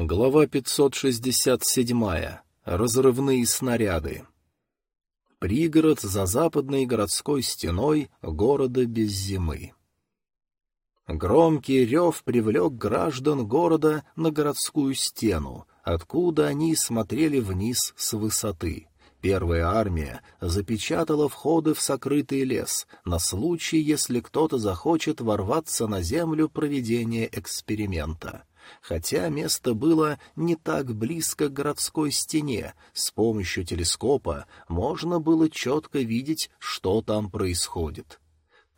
Глава 567. Разрывные снаряды. Пригород за западной городской стеной города без зимы. Громкий рев привлек граждан города на городскую стену, откуда они смотрели вниз с высоты. Первая армия запечатала входы в сокрытый лес на случай, если кто-то захочет ворваться на землю проведения эксперимента. Хотя место было не так близко к городской стене, с помощью телескопа можно было четко видеть, что там происходит.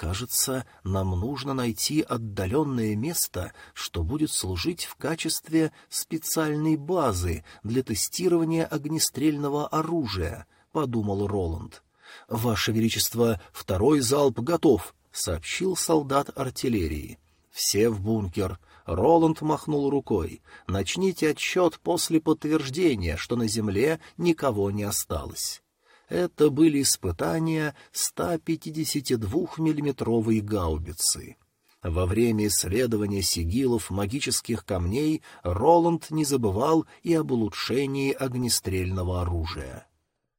Кажется, нам нужно найти отдаленное место, что будет служить в качестве специальной базы для тестирования огнестрельного оружия, — подумал Роланд. — Ваше Величество, второй залп готов, — сообщил солдат артиллерии. — Все в бункер. Роланд махнул рукой. «Начните отсчет после подтверждения, что на земле никого не осталось». Это были испытания 152-миллиметровой гаубицы. Во время исследования сигилов магических камней Роланд не забывал и об улучшении огнестрельного оружия.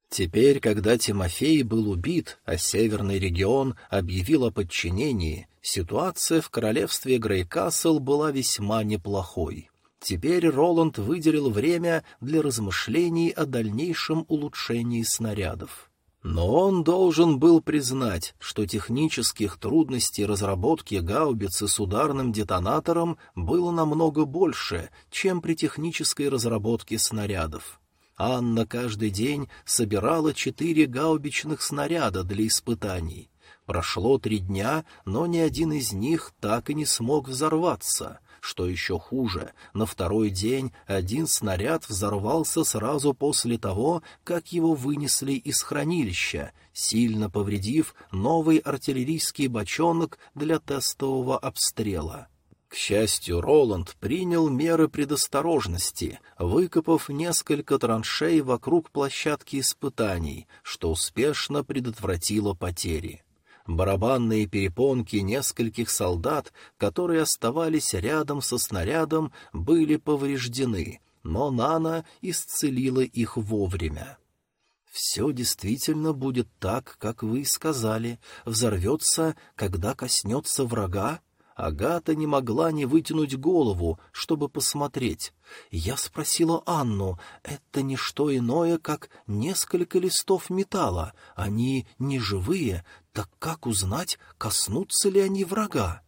Теперь, когда Тимофей был убит, а Северный регион объявил о подчинении, ситуация в королевстве Грейкасл была весьма неплохой. Теперь Роланд выделил время для размышлений о дальнейшем улучшении снарядов. Но он должен был признать, что технических трудностей разработки гаубицы с ударным детонатором было намного больше, чем при технической разработке снарядов. Анна каждый день собирала четыре гаубичных снаряда для испытаний. Прошло три дня, но ни один из них так и не смог взорваться. Что еще хуже, на второй день один снаряд взорвался сразу после того, как его вынесли из хранилища, сильно повредив новый артиллерийский бочонок для тестового обстрела. К счастью, Роланд принял меры предосторожности, выкопав несколько траншей вокруг площадки испытаний, что успешно предотвратило потери. Барабанные перепонки нескольких солдат, которые оставались рядом со снарядом, были повреждены, но Нана исцелила их вовремя. «Все действительно будет так, как вы сказали. Взорвется, когда коснется врага?» Агата не могла не вытянуть голову, чтобы посмотреть. Я спросила Анну, это не что иное, как несколько листов металла. Они не живые, так как узнать, коснутся ли они врага?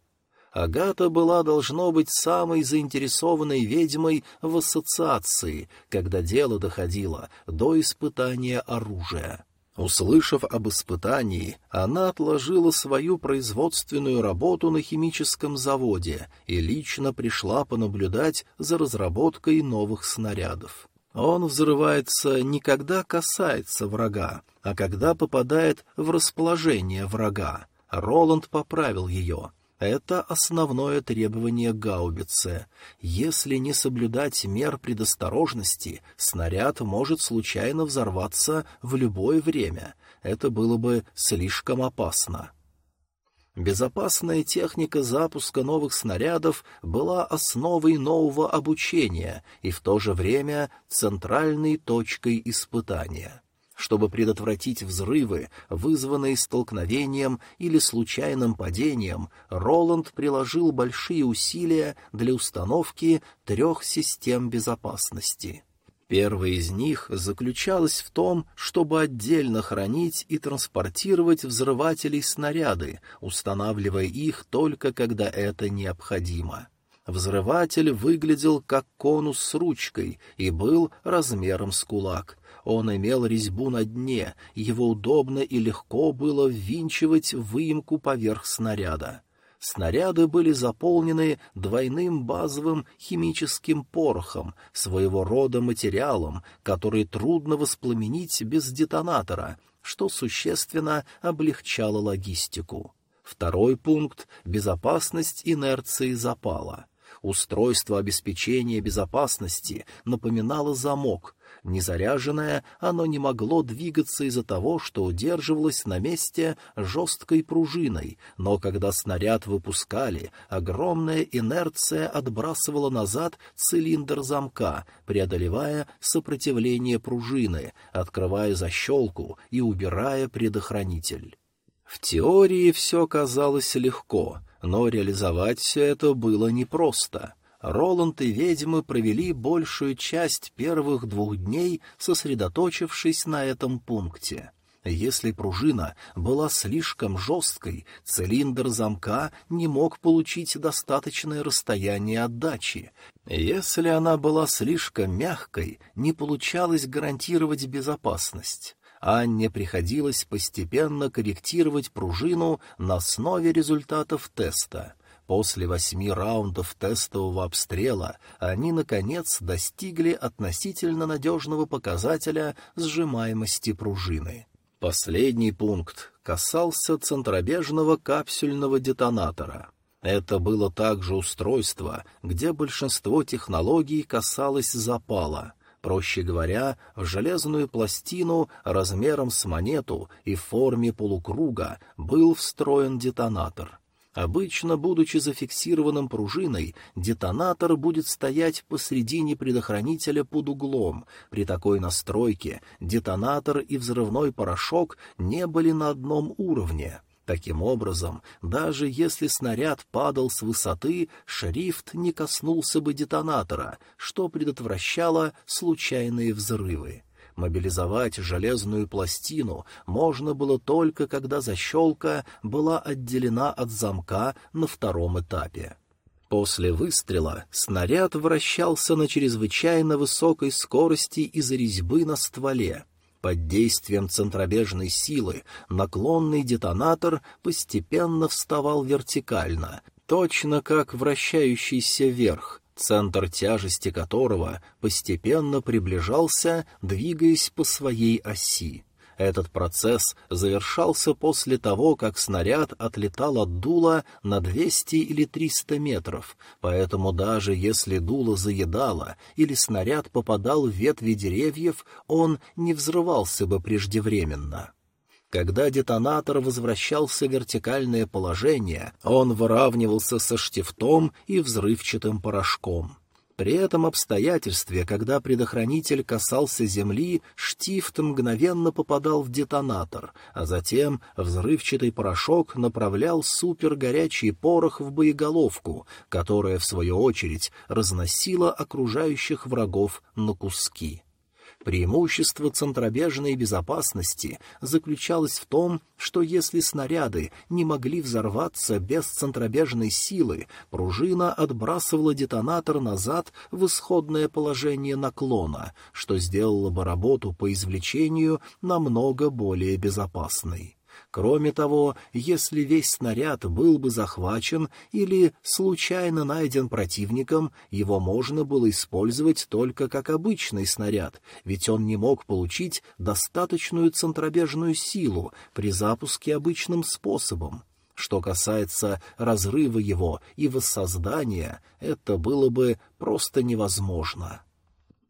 Агата была, должно быть, самой заинтересованной ведьмой в ассоциации, когда дело доходило до испытания оружия. Услышав об испытании, она отложила свою производственную работу на химическом заводе и лично пришла понаблюдать за разработкой новых снарядов. Он взрывается не когда касается врага, а когда попадает в расположение врага. Роланд поправил ее — это основное требование гаубицы. Если не соблюдать мер предосторожности, снаряд может случайно взорваться в любое время. Это было бы слишком опасно. Безопасная техника запуска новых снарядов была основой нового обучения и в то же время центральной точкой испытания. Чтобы предотвратить взрывы, вызванные столкновением или случайным падением, Роланд приложил большие усилия для установки трех систем безопасности. Первая из них заключалась в том, чтобы отдельно хранить и транспортировать взрыватели снаряды, устанавливая их только когда это необходимо. Взрыватель выглядел как конус с ручкой и был размером с кулак — он имел резьбу на дне, его удобно и легко было ввинчивать выемку поверх снаряда. Снаряды были заполнены двойным базовым химическим порохом, своего рода материалом, который трудно воспламенить без детонатора, что существенно облегчало логистику. Второй пункт — безопасность инерции запала — Устройство обеспечения безопасности напоминало замок. Незаряженное, оно не могло двигаться из-за того, что удерживалось на месте жесткой пружиной, но когда снаряд выпускали, огромная инерция отбрасывала назад цилиндр замка, преодолевая сопротивление пружины, открывая защелку и убирая предохранитель. В теории все казалось легко, но реализовать все это было непросто — Роланд и ведьмы провели большую часть первых двух дней, сосредоточившись на этом пункте. Если пружина была слишком жесткой, цилиндр замка не мог получить достаточное расстояние отдачи. Если она была слишком мягкой, не получалось гарантировать безопасность. Анне приходилось постепенно корректировать пружину на основе результатов теста — После восьми раундов тестового обстрела они, наконец, достигли относительно надежного показателя сжимаемости пружины. Последний пункт касался центробежного капсюльного детонатора. Это было также устройство, где большинство технологий касалось запала — Проще говоря, в железную пластину размером с монету и в форме полукруга был встроен детонатор. Обычно, будучи зафиксированным пружиной, детонатор будет стоять посредине предохранителя под углом. При такой настройке детонатор и взрывной порошок не были на одном уровне. Таким образом, даже если снаряд падал с высоты, шрифт не коснулся бы детонатора, что предотвращало случайные взрывы. Мобилизовать железную пластину можно было только, когда защелка была отделена от замка на втором этапе. После выстрела снаряд вращался на чрезвычайно высокой скорости из-за резьбы на стволе. Под действием центробежной силы наклонный детонатор постепенно вставал вертикально, точно как вращающийся вверх, центр тяжести которого постепенно приближался, двигаясь по своей оси. Этот процесс завершался после того, как снаряд отлетал от дула на 200 или 300 метров, поэтому даже если дуло заедало или снаряд попадал в ветви деревьев, он не взрывался бы преждевременно. Когда детонатор возвращался в вертикальное положение, он выравнивался со штифтом и взрывчатым порошком. При этом обстоятельстве, когда предохранитель касался земли, штифт мгновенно попадал в детонатор, а затем взрывчатый порошок направлял супергорячий порох в боеголовку, которая, в свою очередь, разносила окружающих врагов на куски. Преимущество центробежной безопасности заключалось в том, что если снаряды не могли взорваться без центробежной силы, пружина отбрасывала детонатор назад в исходное положение наклона, что сделало бы работу по извлечению намного более безопасной. Кроме того, если весь снаряд был бы захвачен или случайно найден противником, его можно было использовать только как обычный снаряд, ведь он не мог получить достаточную центробежную силу при запуске обычным способом. Что касается разрыва его и воссоздания, это было бы просто невозможно.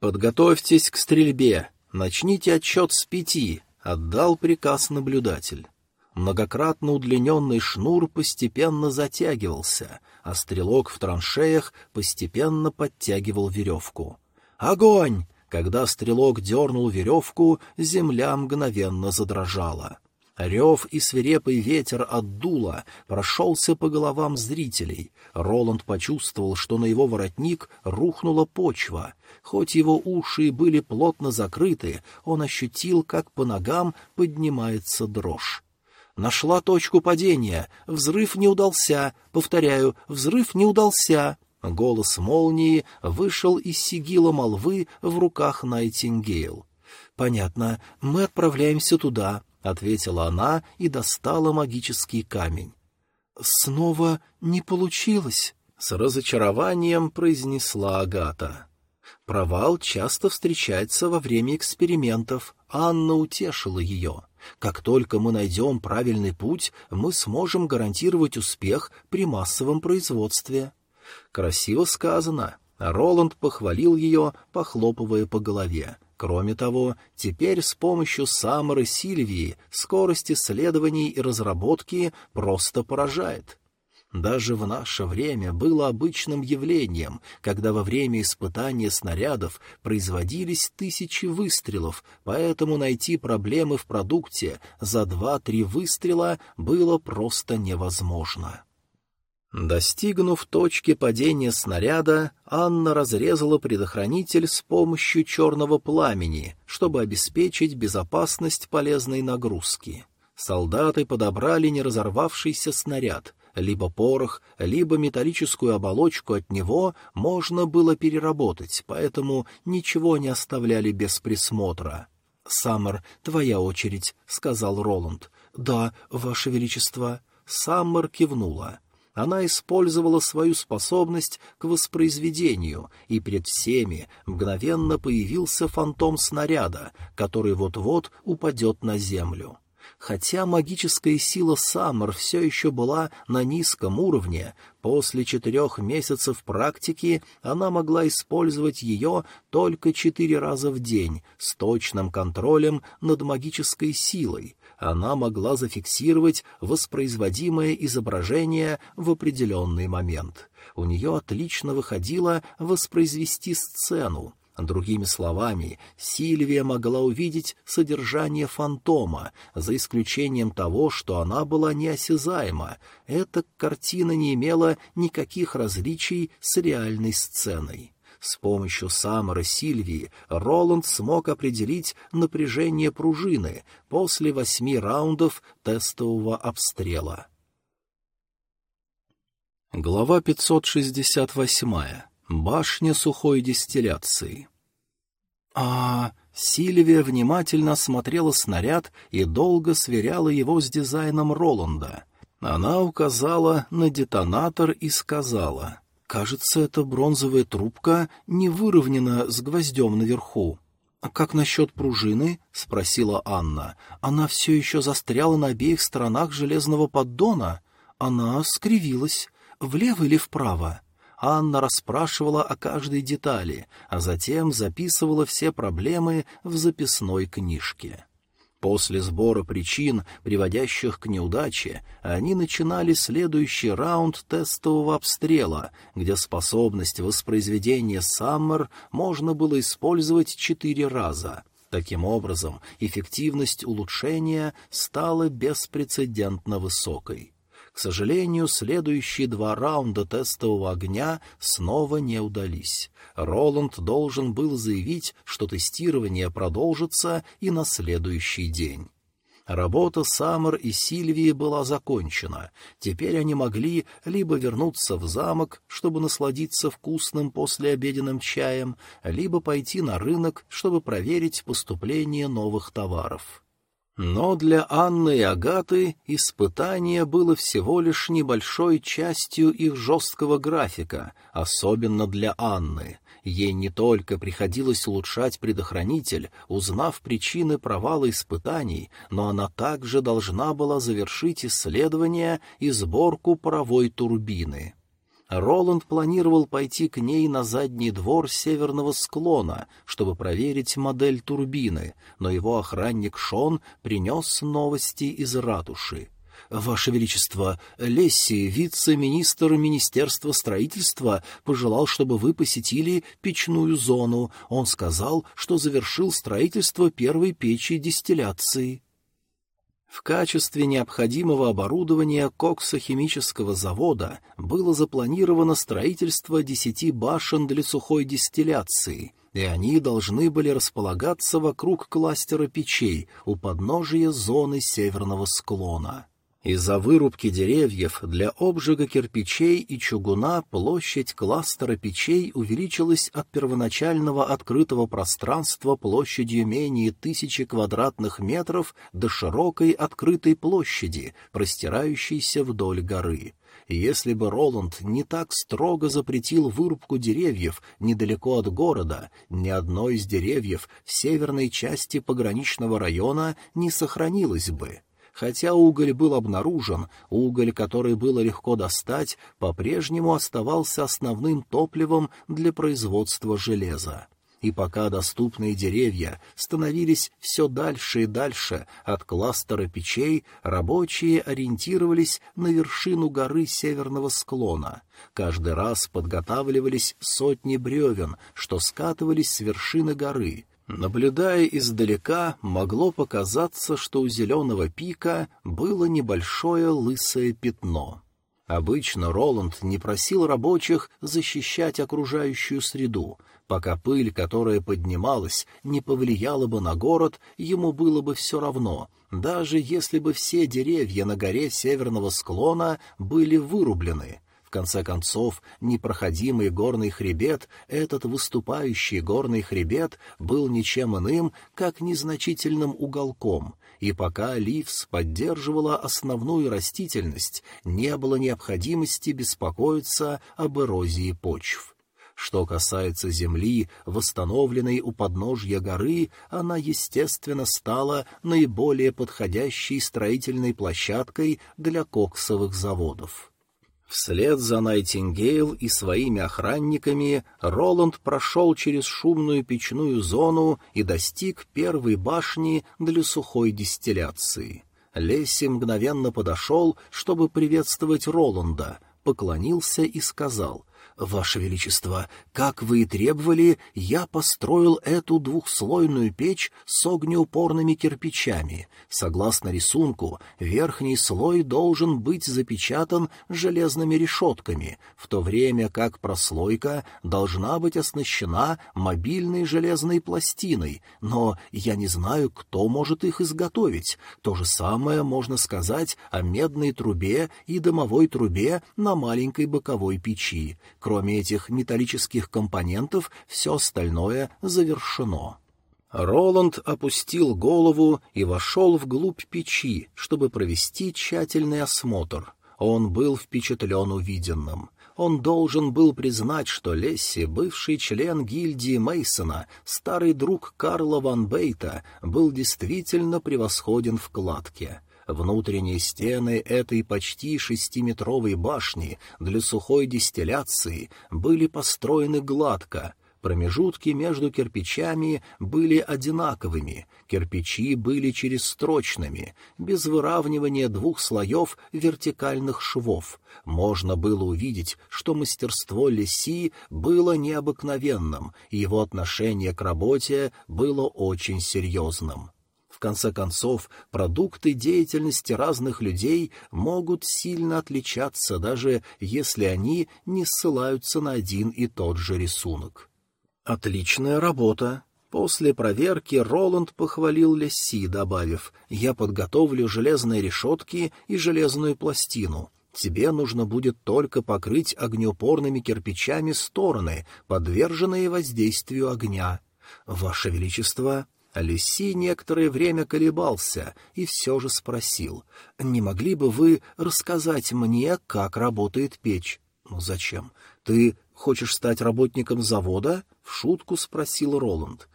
«Подготовьтесь к стрельбе. Начните отчет с пяти», — отдал приказ наблюдатель. Многократно удлиненный шнур постепенно затягивался, а стрелок в траншеях постепенно подтягивал веревку. «Огонь!» Когда стрелок дернул веревку, земля мгновенно задрожала. Рев и свирепый ветер от дула прошелся по головам зрителей. Роланд почувствовал, что на его воротник рухнула почва. Хоть его уши были плотно закрыты, он ощутил, как по ногам поднимается дрожь. Нашла точку падения. Взрыв не удался. Повторяю, взрыв не удался. Голос молнии вышел из сигила молвы в руках Найтингейл. «Понятно, мы отправляемся туда», — ответила она и достала магический камень. «Снова не получилось», — с разочарованием произнесла Агата. Провал часто встречается во время экспериментов. Анна утешила ее. Как только мы найдем правильный путь, мы сможем гарантировать успех при массовом производстве. Красиво сказано. Роланд похвалил ее, похлопывая по голове. Кроме того, теперь с помощью Саммеры Сильвии скорость исследований и разработки просто поражает. Даже в наше время было обычным явлением, когда во время испытания снарядов производились тысячи выстрелов, поэтому найти проблемы в продукте за два-три выстрела было просто невозможно. Достигнув точки падения снаряда, Анна разрезала предохранитель с помощью черного пламени, чтобы обеспечить безопасность полезной нагрузки. Солдаты подобрали не разорвавшийся снаряд — либо порох, либо металлическую оболочку от него можно было переработать, поэтому ничего не оставляли без присмотра. «Саммер, твоя очередь», — сказал Роланд. «Да, Ваше Величество». Саммер кивнула. Она использовала свою способность к воспроизведению, и перед всеми мгновенно появился фантом снаряда, который вот-вот упадет на землю. Хотя магическая сила Саммер все еще была на низком уровне, после четырех месяцев практики она могла использовать ее только четыре раза в день с точным контролем над магической силой. Она могла зафиксировать воспроизводимое изображение в определенный момент. У нее отлично выходило воспроизвести сцену, Другими словами, Сильвия могла увидеть содержание фантома, за исключением того, что она была неосязаема. Эта картина не имела никаких различий с реальной сценой. С помощью Саммера Сильвии Роланд смог определить напряжение пружины после восьми раундов тестового обстрела. Глава 568. Башня сухой дистилляции. А Сильвия внимательно смотрела снаряд и долго сверяла его с дизайном Роланда. Она указала на детонатор и сказала, «Кажется, эта бронзовая трубка не выровнена с гвоздем наверху». «А как насчет пружины?» — спросила Анна. «Она все еще застряла на обеих сторонах железного поддона. Она скривилась. Влево или вправо?» Анна расспрашивала о каждой детали, а затем записывала все проблемы в записной книжке. После сбора причин, приводящих к неудаче, они начинали следующий раунд тестового обстрела, где способность воспроизведения Саммер можно было использовать четыре раза. Таким образом, эффективность улучшения стала беспрецедентно высокой. К сожалению, следующие два раунда тестового огня снова не удались. Роланд должен был заявить, что тестирование продолжится и на следующий день. Работа Саммер и Сильвии была закончена. Теперь они могли либо вернуться в замок, чтобы насладиться вкусным послеобеденным чаем, либо пойти на рынок, чтобы проверить поступление новых товаров. Но для Анны и Агаты испытание было всего лишь небольшой частью их жесткого графика, особенно для Анны. Ей не только приходилось улучшать предохранитель, узнав причины провала испытаний, но она также должна была завершить исследование и сборку паровой турбины. Роланд планировал пойти к ней на задний двор северного склона, чтобы проверить модель турбины, но его охранник Шон принес новости из ратуши. «Ваше Величество, Лесси, вице-министр Министерства строительства, пожелал, чтобы вы посетили печную зону. Он сказал, что завершил строительство первой печи дистилляции». В качестве необходимого оборудования коксохимического завода было запланировано строительство десяти башен для сухой дистилляции, и они должны были располагаться вокруг кластера печей у подножия зоны северного склона. Из-за вырубки деревьев для обжига кирпичей и чугуна площадь кластера печей увеличилась от первоначального открытого пространства площадью менее тысячи квадратных метров до широкой открытой площади, простирающейся вдоль горы. Если бы Роланд не так строго запретил вырубку деревьев недалеко от города, ни одно из деревьев в северной части пограничного района не сохранилось бы. Хотя уголь был обнаружен, уголь, который было легко достать, по-прежнему оставался основным топливом для производства железа и пока доступные деревья становились все дальше и дальше от кластера печей, рабочие ориентировались на вершину горы северного склона. Каждый раз подготавливались сотни бревен, что скатывались с вершины горы. Наблюдая издалека, могло показаться, что у зеленого пика было небольшое лысое пятно. Обычно Роланд не просил рабочих защищать окружающую среду, Пока пыль, которая поднималась, не повлияла бы на город, ему было бы все равно, даже если бы все деревья на горе северного склона были вырублены. Конце концов, непроходимый горный хребет, этот выступающий горный хребет, был ничем иным, как незначительным уголком, и пока Ливс поддерживала основную растительность, не было необходимости беспокоиться об эрозии почв. Что касается земли, восстановленной у подножья горы, она, естественно, стала наиболее подходящей строительной площадкой для коксовых заводов. Вслед за Найтингейл и своими охранниками Роланд прошел через шумную печную зону и достиг первой башни для сухой дистилляции. Лесси мгновенно подошел, чтобы приветствовать Роланда, поклонился и сказал — «Ваше Величество, как вы и требовали, я построил эту двухслойную печь с огнеупорными кирпичами. Согласно рисунку, верхний слой должен быть запечатан железными решетками, в то время как прослойка должна быть оснащена мобильной железной пластиной, но я не знаю, кто может их изготовить. То же самое можно сказать о медной трубе и дымовой трубе на маленькой боковой печи. Кроме этих металлических компонентов, все остальное завершено. Роланд опустил голову и вошел вглубь печи, чтобы провести тщательный осмотр. Он был впечатлен увиденным. Он должен был признать, что Лесси, бывший член гильдии Мейсона, старый друг Карла Ван Бейта, был действительно превосходен в кладке. Внутренние стены этой почти шестиметровой башни для сухой дистилляции были построены гладко, промежутки между кирпичами были одинаковыми, кирпичи были черестрочными, без выравнивания двух слоев вертикальных швов. Можно было увидеть, что мастерство Леси было необыкновенным, его отношение к работе было очень серьезным конце концов, продукты деятельности разных людей могут сильно отличаться, даже если они не ссылаются на один и тот же рисунок. Отличная работа. После проверки Роланд похвалил Лесси, добавив, «Я подготовлю железные решетки и железную пластину. Тебе нужно будет только покрыть огнеупорными кирпичами стороны, подверженные воздействию огня. Ваше Величество, Алиси некоторое время колебался и все же спросил, «Не могли бы вы рассказать мне, как работает печь?» «Ну зачем? Ты хочешь стать работником завода?» — в шутку спросил Роланд.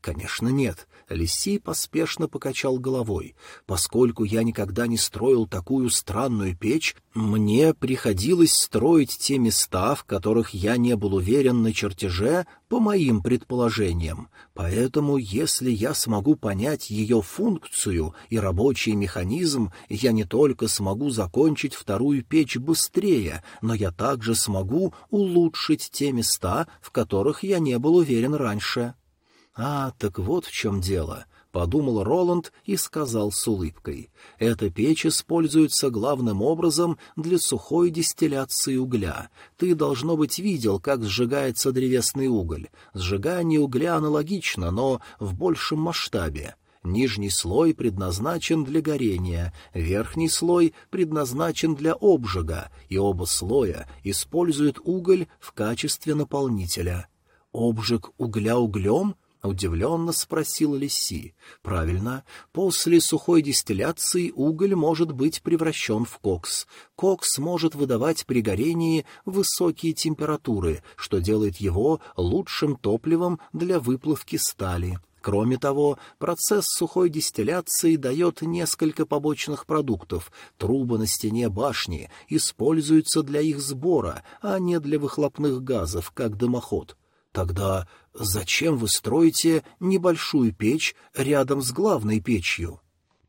«Конечно, нет. Лисей поспешно покачал головой. Поскольку я никогда не строил такую странную печь, мне приходилось строить те места, в которых я не был уверен на чертеже, по моим предположениям. Поэтому, если я смогу понять ее функцию и рабочий механизм, я не только смогу закончить вторую печь быстрее, но я также смогу улучшить те места, в которых я не был уверен раньше. «А, так вот в чем дело», — подумал Роланд и сказал с улыбкой. «Эта печь используется главным образом для сухой дистилляции угля. Ты, должно быть, видел, как сжигается древесный уголь. Сжигание угля аналогично, но в большем масштабе». Нижний слой предназначен для горения, верхний слой предназначен для обжига, и оба слоя используют уголь в качестве наполнителя. Обжиг угля углем —— удивленно спросил Лиси. «Правильно. После сухой дистилляции уголь может быть превращен в кокс. Кокс может выдавать при горении высокие температуры, что делает его лучшим топливом для выплавки стали. Кроме того, процесс сухой дистилляции дает несколько побочных продуктов. Трубы на стене башни используются для их сбора, а не для выхлопных газов, как дымоход. Тогда зачем вы строите небольшую печь рядом с главной печью?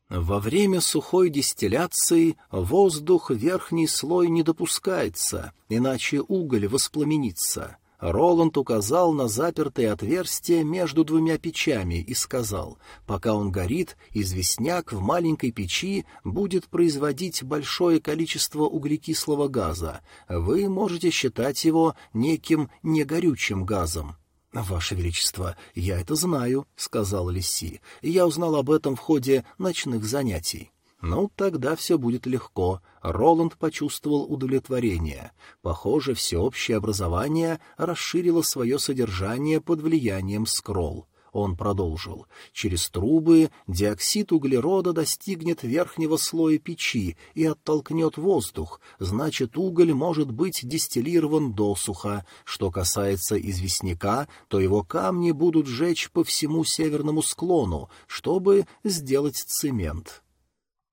Во время сухой дистилляции воздух верхний слой не допускается, иначе уголь воспламенится. Роланд указал на запертое отверстие между двумя печами и сказал, пока он горит, известняк в маленькой печи будет производить большое количество углекислого газа. Вы можете считать его неким негорючим газом. — Ваше Величество, я это знаю, — сказал Лиси. — Я узнал об этом в ходе ночных занятий. Ну, тогда все будет легко. Роланд почувствовал удовлетворение. Похоже, всеобщее образование расширило свое содержание под влиянием скролл. Он продолжил. Через трубы диоксид углерода достигнет верхнего слоя печи и оттолкнет воздух, значит, уголь может быть дистиллирован досуха. Что касается известняка, то его камни будут жечь по всему северному склону, чтобы сделать цемент.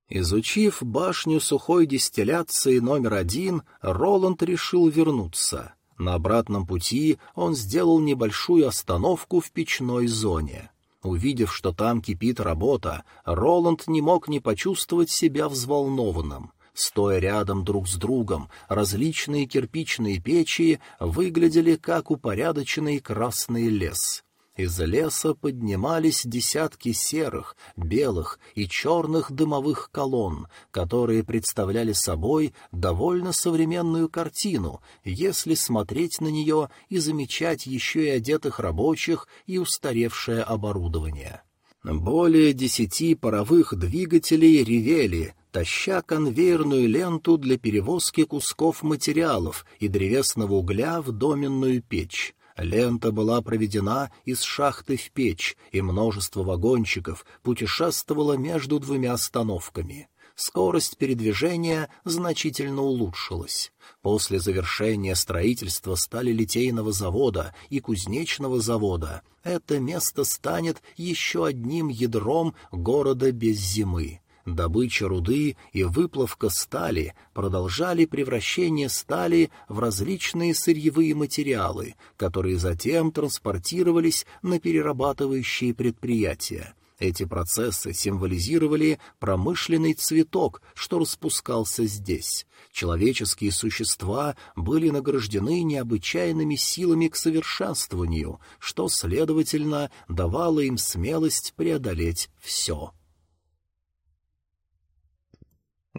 Изучив башню сухой дистилляции номер один, Роланд решил вернуться — на обратном пути он сделал небольшую остановку в печной зоне. Увидев, что там кипит работа, Роланд не мог не почувствовать себя взволнованным. Стоя рядом друг с другом, различные кирпичные печи выглядели как упорядоченный красный лес. Из леса поднимались десятки серых, белых и черных дымовых колонн, которые представляли собой довольно современную картину, если смотреть на нее и замечать еще и одетых рабочих и устаревшее оборудование. Более десяти паровых двигателей ревели, таща конвейерную ленту для перевозки кусков материалов и древесного угля в доменную печь. Лента была проведена из шахты в печь, и множество вагончиков путешествовало между двумя остановками. Скорость передвижения значительно улучшилась. После завершения строительства стали литейного завода и кузнечного завода это место станет еще одним ядром города без зимы. Добыча руды и выплавка стали продолжали превращение стали в различные сырьевые материалы, которые затем транспортировались на перерабатывающие предприятия. Эти процессы символизировали промышленный цветок, что распускался здесь. Человеческие существа были награждены необычайными силами к совершенствованию, что, следовательно, давало им смелость преодолеть все.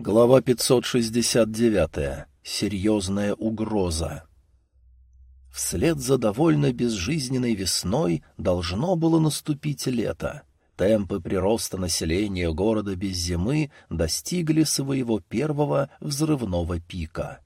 Глава 569. Серьезная угроза. Вслед за довольно безжизненной весной должно было наступить лето. Темпы прироста населения города без зимы достигли своего первого взрывного пика.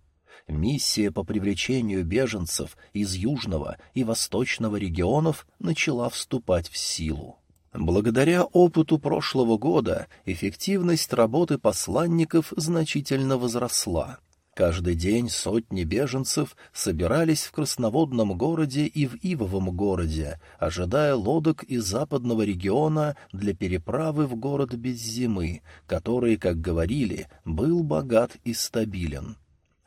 Миссия по привлечению беженцев из южного и восточного регионов начала вступать в силу. Благодаря опыту прошлого года эффективность работы посланников значительно возросла. Каждый день сотни беженцев собирались в Красноводном городе и в Ивовом городе, ожидая лодок из западного региона для переправы в город без зимы, который, как говорили, был богат и стабилен.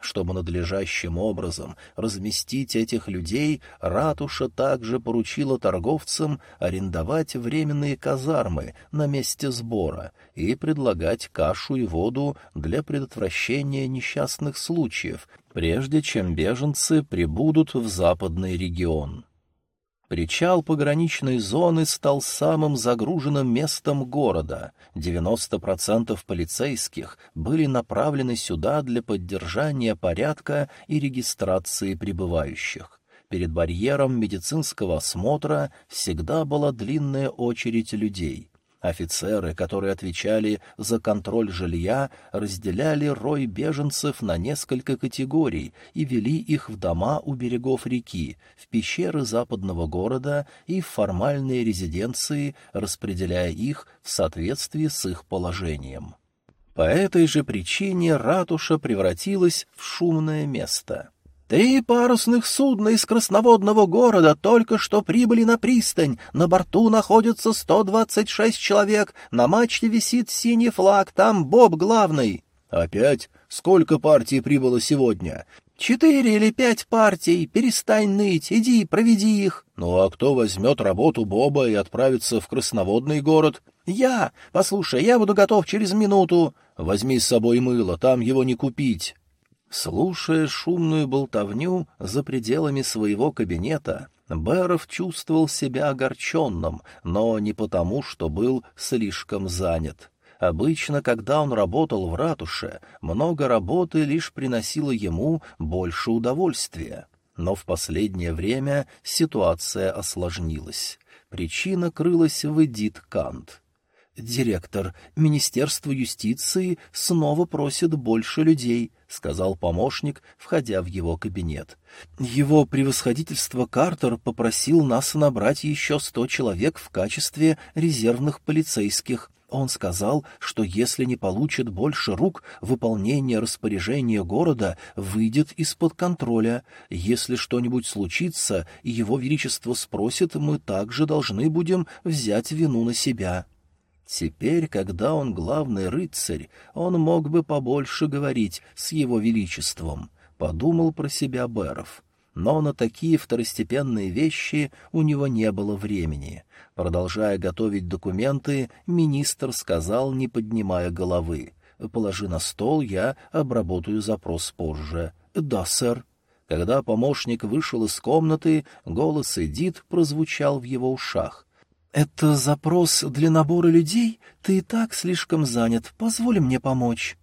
Чтобы надлежащим образом разместить этих людей, ратуша также поручила торговцам арендовать временные казармы на месте сбора и предлагать кашу и воду для предотвращения несчастных случаев, прежде чем беженцы прибудут в западный регион. Причал пограничной зоны стал самым загруженным местом города. 90% полицейских были направлены сюда для поддержания порядка и регистрации прибывающих. Перед барьером медицинского осмотра всегда была длинная очередь людей — Офицеры, которые отвечали за контроль жилья, разделяли рой беженцев на несколько категорий и вели их в дома у берегов реки, в пещеры западного города и в формальные резиденции, распределяя их в соответствии с их положением. По этой же причине ратуша превратилась в шумное место — Три парусных судна из красноводного города только что прибыли на пристань. На борту находится сто двадцать шесть человек. На мачте висит синий флаг, там Боб главный. Опять? Сколько партий прибыло сегодня? Четыре или пять партий. Перестань ныть, иди, проведи их. Ну а кто возьмет работу Боба и отправится в красноводный город? Я. Послушай, я буду готов через минуту. Возьми с собой мыло, там его не купить. Слушая шумную болтовню за пределами своего кабинета, Бэров чувствовал себя огорченным, но не потому, что был слишком занят. Обычно, когда он работал в ратуше, много работы лишь приносило ему больше удовольствия. Но в последнее время ситуация осложнилась. Причина крылась в Эдит Кант — «Директор, Министерство юстиции снова просит больше людей», — сказал помощник, входя в его кабинет. «Его превосходительство Картер попросил нас набрать еще сто человек в качестве резервных полицейских. Он сказал, что если не получит больше рук, выполнение распоряжения города выйдет из-под контроля. Если что-нибудь случится, и его величество спросит, мы также должны будем взять вину на себя». Теперь, когда он главный рыцарь, он мог бы побольше говорить с его величеством, — подумал про себя Беров. Но на такие второстепенные вещи у него не было времени. Продолжая готовить документы, министр сказал, не поднимая головы. «Положи на стол, я обработаю запрос позже». «Да, сэр». Когда помощник вышел из комнаты, голос Эдит прозвучал в его ушах. «Это запрос для набора людей? Ты и так слишком занят. Позволь мне помочь».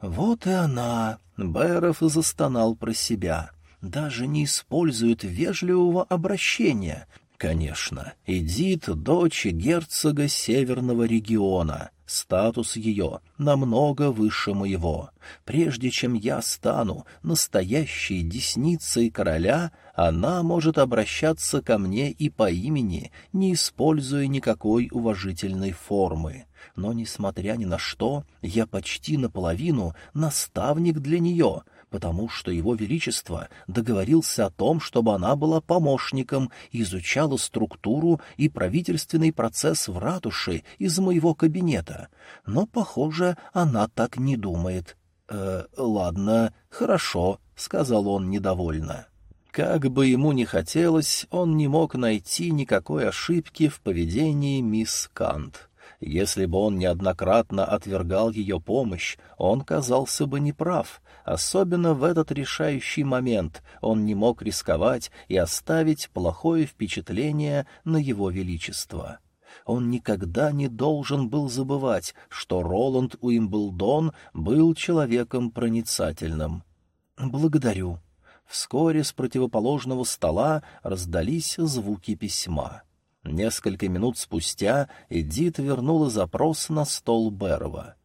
«Вот и она!» — Бэров застонал про себя. «Даже не использует вежливого обращения. Конечно, Эдит — дочь герцога Северного региона. Статус ее намного выше моего. Прежде чем я стану настоящей десницей короля, она может обращаться ко мне и по имени, не используя никакой уважительной формы. Но, несмотря ни на что, я почти наполовину наставник для нее — потому что его величество договорился о том, чтобы она была помощником и изучала структуру и правительственный процесс в ратуше из моего кабинета. Но, похоже, она так не думает. «Э, ладно, хорошо», — сказал он недовольно. Как бы ему ни хотелось, он не мог найти никакой ошибки в поведении мисс Кант. Если бы он неоднократно отвергал ее помощь, он казался бы неправ. Особенно в этот решающий момент он не мог рисковать и оставить плохое впечатление на его величество. Он никогда не должен был забывать, что Роланд Уимблдон был человеком проницательным. «Благодарю». Вскоре с противоположного стола раздались звуки письма. Несколько минут спустя Эдит вернула запрос на стол Берова.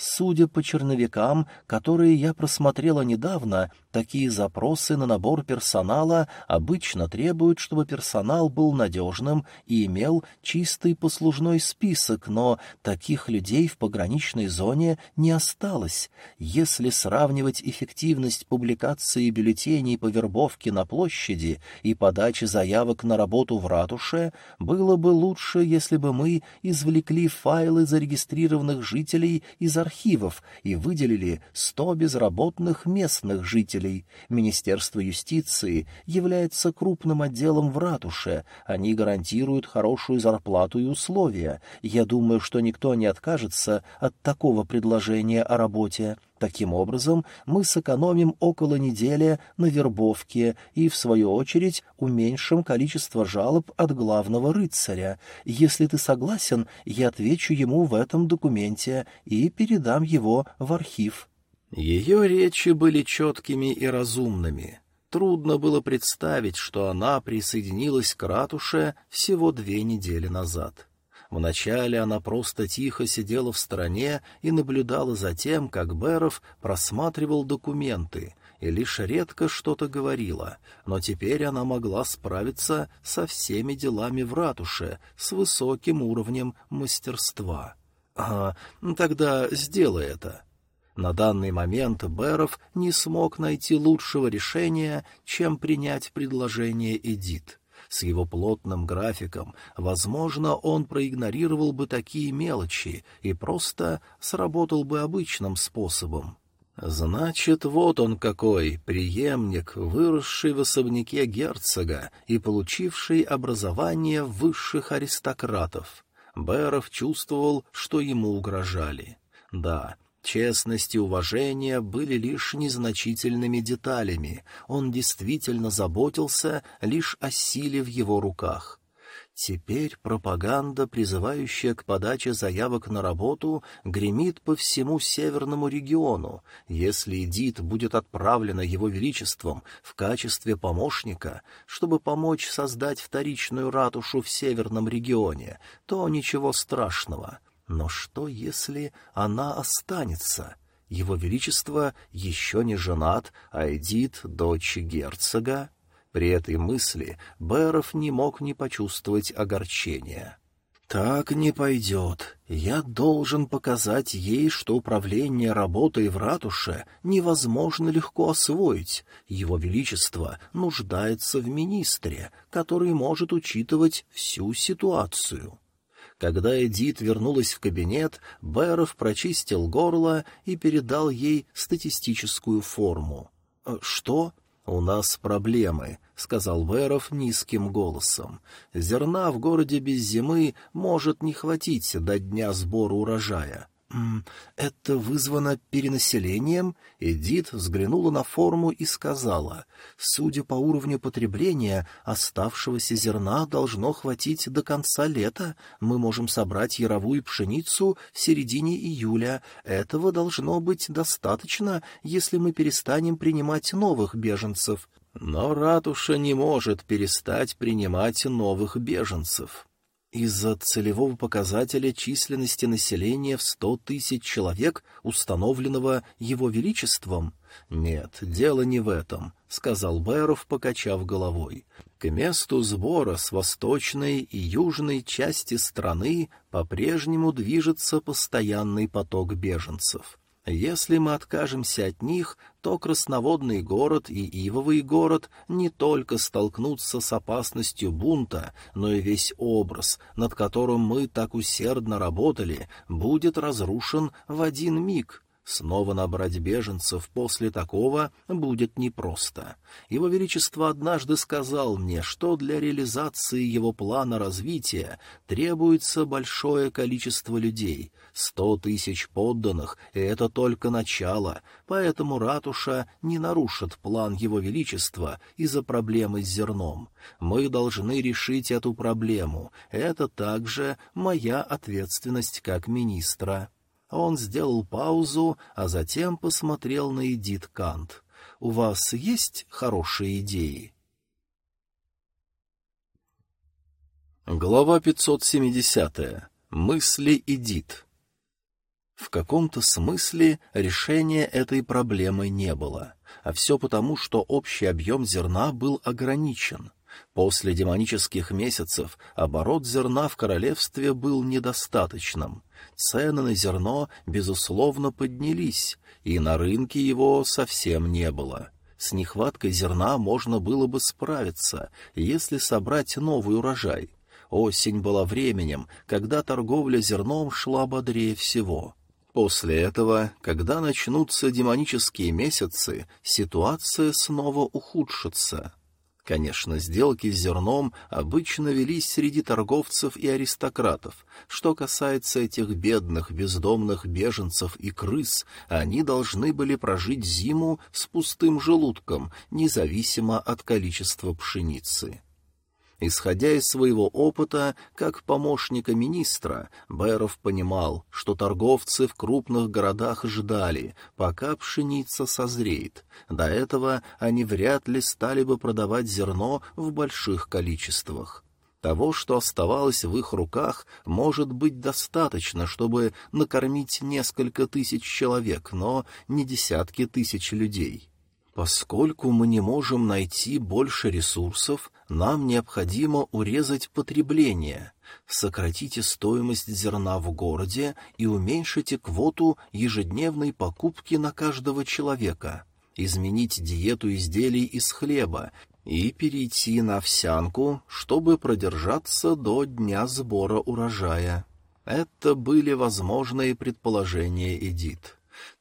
Судя по черновикам, которые я просмотрела недавно, такие запросы на набор персонала обычно требуют, чтобы персонал был надежным и имел чистый послужной список, но таких людей в пограничной зоне не осталось. Если сравнивать эффективность публикации бюллетеней по вербовке на площади и подачи заявок на работу в ратуше, было бы лучше, если бы мы извлекли файлы зарегистрированных жителей из архивов и выделили сто безработных местных жителей. Министерство юстиции является крупным отделом в ратуше, они гарантируют хорошую зарплату и условия. Я думаю, что никто не откажется от такого предложения о работе. Таким образом, мы сэкономим около недели на вербовке и, в свою очередь, уменьшим количество жалоб от главного рыцаря. Если ты согласен, я отвечу ему в этом документе и передам его в архив». Ее речи были четкими и разумными. Трудно было представить, что она присоединилась к ратуше всего две недели назад. Вначале она просто тихо сидела в стороне и наблюдала за тем, как Беров просматривал документы, и лишь редко что-то говорила, но теперь она могла справиться со всеми делами в ратуше с высоким уровнем мастерства. «А, тогда сделай это», На данный момент Беров не смог найти лучшего решения, чем принять предложение Эдит. С его плотным графиком, возможно, он проигнорировал бы такие мелочи и просто сработал бы обычным способом. Значит, вот он какой, преемник, выросший в особняке герцога и получивший образование высших аристократов. Беров чувствовал, что ему угрожали. Да, Честность и уважение были лишь незначительными деталями, он действительно заботился лишь о силе в его руках. Теперь пропаганда, призывающая к подаче заявок на работу, гремит по всему северному региону. Если Эдит будет отправлена его величеством в качестве помощника, чтобы помочь создать вторичную ратушу в северном регионе, то ничего страшного — но что, если она останется? Его Величество еще не женат, а Эдит — дочь герцога. При этой мысли Бэров не мог не почувствовать огорчения. «Так не пойдет. Я должен показать ей, что управление работой в ратуше невозможно легко освоить. Его Величество нуждается в министре, который может учитывать всю ситуацию». Когда Эдит вернулась в кабинет, Бэров прочистил горло и передал ей статистическую форму. «Э, «Что?» «У нас проблемы», — сказал Бэров низким голосом. «Зерна в городе без зимы может не хватить до дня сбора урожая. «Это вызвано перенаселением?» Эдит взглянула на форму и сказала, «Судя по уровню потребления, оставшегося зерна должно хватить до конца лета. Мы можем собрать яровую пшеницу в середине июля. Этого должно быть достаточно, если мы перестанем принимать новых беженцев». Но ратуша не может перестать принимать новых беженцев. Из-за целевого показателя численности населения в сто тысяч человек, установленного его величеством? Нет, дело не в этом, — сказал Бэров, покачав головой. К месту сбора с восточной и южной части страны по-прежнему движется постоянный поток беженцев. Если мы откажемся от них, то Красноводный город и Ивовый город не только столкнутся с опасностью бунта, но и весь образ, над которым мы так усердно работали, будет разрушен в один миг. Снова набрать беженцев после такого будет непросто. Его Величество однажды сказал мне, что для реализации его плана развития требуется большое количество людей, сто тысяч подданных, и это только начало, поэтому ратуша не нарушит план его Величества из-за проблемы с зерном. Мы должны решить эту проблему, это также моя ответственность как министра. Он сделал паузу, а затем посмотрел на Эдит Кант. «У вас есть хорошие идеи?» Глава 570. Мысли Эдит. В каком-то смысле решения этой проблемы не было, а все потому, что общий объем зерна был ограничен. После демонических месяцев оборот зерна в королевстве был недостаточным. Цены на зерно, безусловно, поднялись, и на рынке его совсем не было. С нехваткой зерна можно было бы справиться, если собрать новый урожай. Осень была временем, когда торговля зерном шла бодрее всего. После этого, когда начнутся демонические месяцы, ситуация снова ухудшится. Конечно, сделки с зерном обычно велись среди торговцев и аристократов. Что касается этих бедных, бездомных беженцев и крыс, они должны были прожить зиму с пустым желудком, независимо от количества пшеницы. Исходя из своего опыта как помощника министра, Бэров понимал, что торговцы в крупных городах ждали, пока пшеница созреет. До этого они вряд ли стали бы продавать зерно в больших количествах. Того, что оставалось в их руках, может быть достаточно, чтобы накормить несколько тысяч человек, но не десятки тысяч людей. Поскольку мы не можем найти больше ресурсов, нам необходимо урезать потребление. Сократите стоимость зерна в городе и уменьшите квоту ежедневной покупки на каждого человека. Изменить диету изделий из хлеба и перейти на овсянку, чтобы продержаться до дня сбора урожая. Это были возможные предположения Эдит.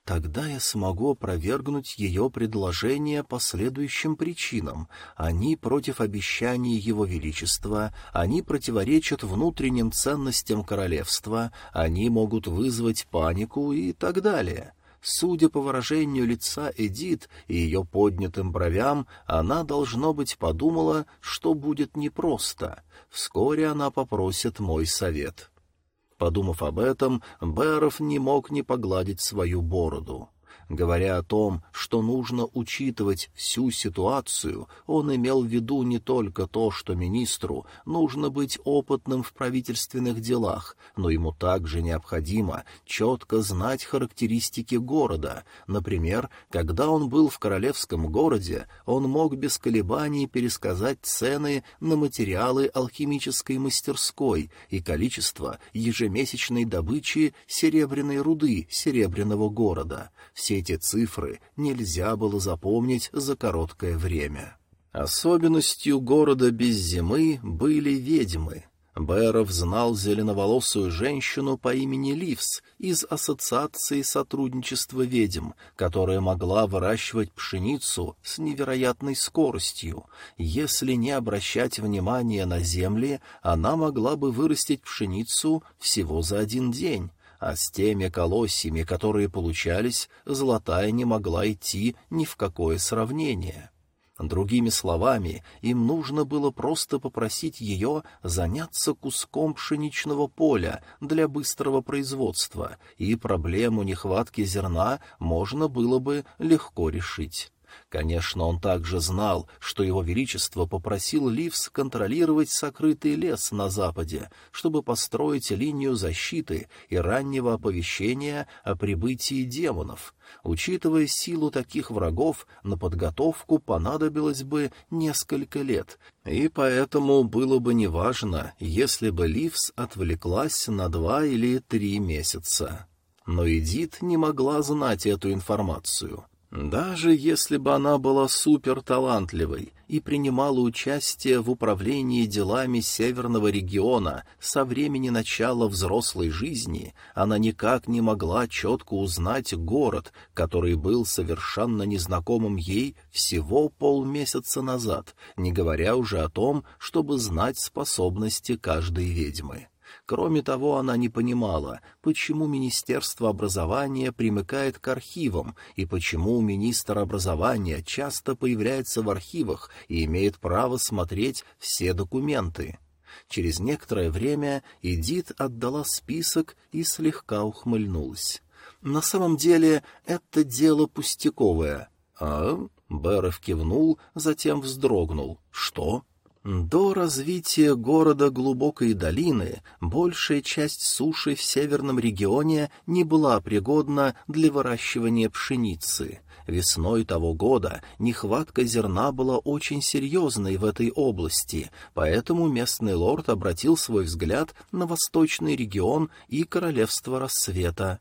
Тогда я смогу опровергнуть ее предложение по следующим причинам. Они против обещаний Его Величества, они противоречат внутренним ценностям королевства, они могут вызвать панику и так далее. Судя по выражению лица Эдит и ее поднятым бровям, она, должно быть, подумала, что будет непросто. Вскоре она попросит мой совет. Подумав об этом, Бэров не мог не погладить свою бороду. Говоря о том, что нужно учитывать всю ситуацию, он имел в виду не только то, что министру нужно быть опытным в правительственных делах, но ему также необходимо четко знать характеристики города. Например, когда он был в королевском городе, он мог без колебаний пересказать цены на материалы алхимической мастерской и количество ежемесячной добычи серебряной руды серебряного города. Все эти цифры нельзя было запомнить за короткое время. Особенностью города без зимы были ведьмы. Бэров знал зеленоволосую женщину по имени Ливс из Ассоциации сотрудничества ведьм, которая могла выращивать пшеницу с невероятной скоростью. Если не обращать внимания на земли, она могла бы вырастить пшеницу всего за один день а с теми колосьями, которые получались, золотая не могла идти ни в какое сравнение. Другими словами, им нужно было просто попросить ее заняться куском пшеничного поля для быстрого производства, и проблему нехватки зерна можно было бы легко решить. Конечно, он также знал, что его величество попросил Ливс контролировать сокрытый лес на западе, чтобы построить линию защиты и раннего оповещения о прибытии демонов. Учитывая силу таких врагов, на подготовку понадобилось бы несколько лет, и поэтому было бы неважно, если бы Ливс отвлеклась на два или три месяца. Но Эдит не могла знать эту информацию — даже если бы она была суперталантливой и принимала участие в управлении делами северного региона со времени начала взрослой жизни, она никак не могла четко узнать город, который был совершенно незнакомым ей всего полмесяца назад, не говоря уже о том, чтобы знать способности каждой ведьмы. Кроме того, она не понимала, почему Министерство образования примыкает к архивам и почему министр образования часто появляется в архивах и имеет право смотреть все документы. Через некоторое время Эдит отдала список и слегка ухмыльнулась. «На самом деле это дело пустяковое». «А?» — Беров кивнул, затем вздрогнул. «Что?» До развития города глубокой долины большая часть суши в северном регионе не была пригодна для выращивания пшеницы. Весной того года нехватка зерна была очень серьезной в этой области, поэтому местный лорд обратил свой взгляд на восточный регион и королевство рассвета.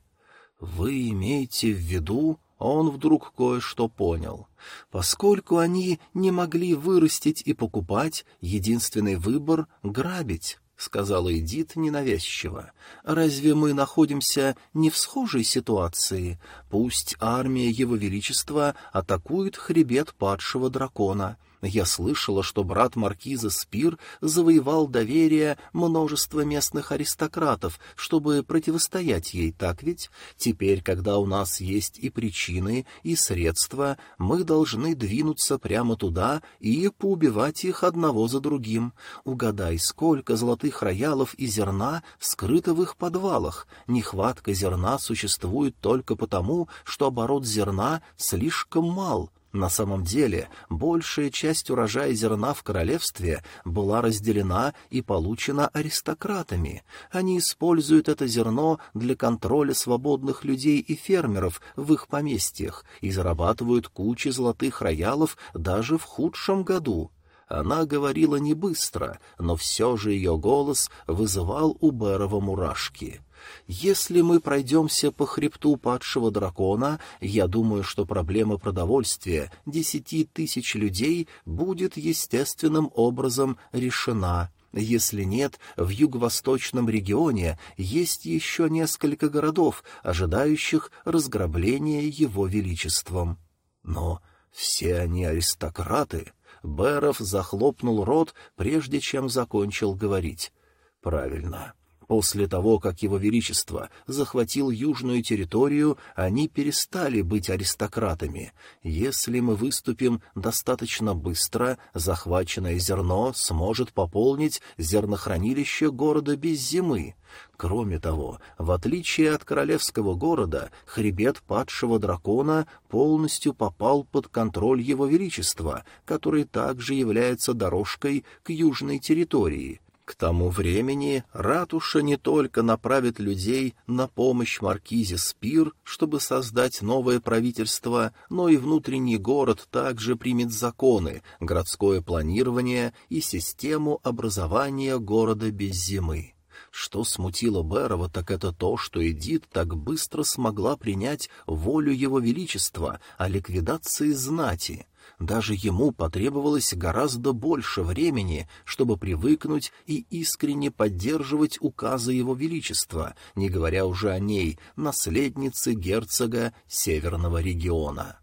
«Вы имеете в виду...» Он вдруг кое-что понял. Поскольку они не могли вырастить и покупать, единственный выбор — грабить. — сказала Эдит ненавязчиво. «Разве мы находимся не в схожей ситуации? Пусть армия Его Величества атакует хребет падшего дракона. Я слышала, что брат маркиза Спир завоевал доверие множества местных аристократов, чтобы противостоять ей, так ведь? Теперь, когда у нас есть и причины, и средства, мы должны двинуться прямо туда и поубивать их одного за другим. Угадай, сколько золотых роялов и зерна скрыто в их подвалах. Нехватка зерна существует только потому, что оборот зерна слишком мал. На самом деле, большая часть урожая зерна в королевстве была разделена и получена аристократами. Они используют это зерно для контроля свободных людей и фермеров в их поместьях и зарабатывают кучи золотых роялов даже в худшем году. Она говорила не быстро, но все же ее голос вызывал у Бэрова мурашки. Если мы пройдемся по хребту падшего дракона, я думаю, что проблема продовольствия десяти тысяч людей будет естественным образом решена. Если нет, в юго-восточном регионе есть еще несколько городов, ожидающих разграбления его величеством. Но все они аристократы. Беров захлопнул рот, прежде чем закончил говорить. Правильно. После того, как его величество захватил южную территорию, они перестали быть аристократами. Если мы выступим достаточно быстро, захваченное зерно сможет пополнить зернохранилище города без зимы. Кроме того, в отличие от королевского города, хребет падшего дракона полностью попал под контроль его величества, который также является дорожкой к южной территории — к тому времени ратуша не только направит людей на помощь маркизе Спир, чтобы создать новое правительство, но и внутренний город также примет законы, городское планирование и систему образования города без зимы. Что смутило Бэрова, так это то, что Эдит так быстро смогла принять волю его величества о ликвидации знати — даже ему потребовалось гораздо больше времени, чтобы привыкнуть и искренне поддерживать указы его величества, не говоря уже о ней, наследнице герцога Северного региона.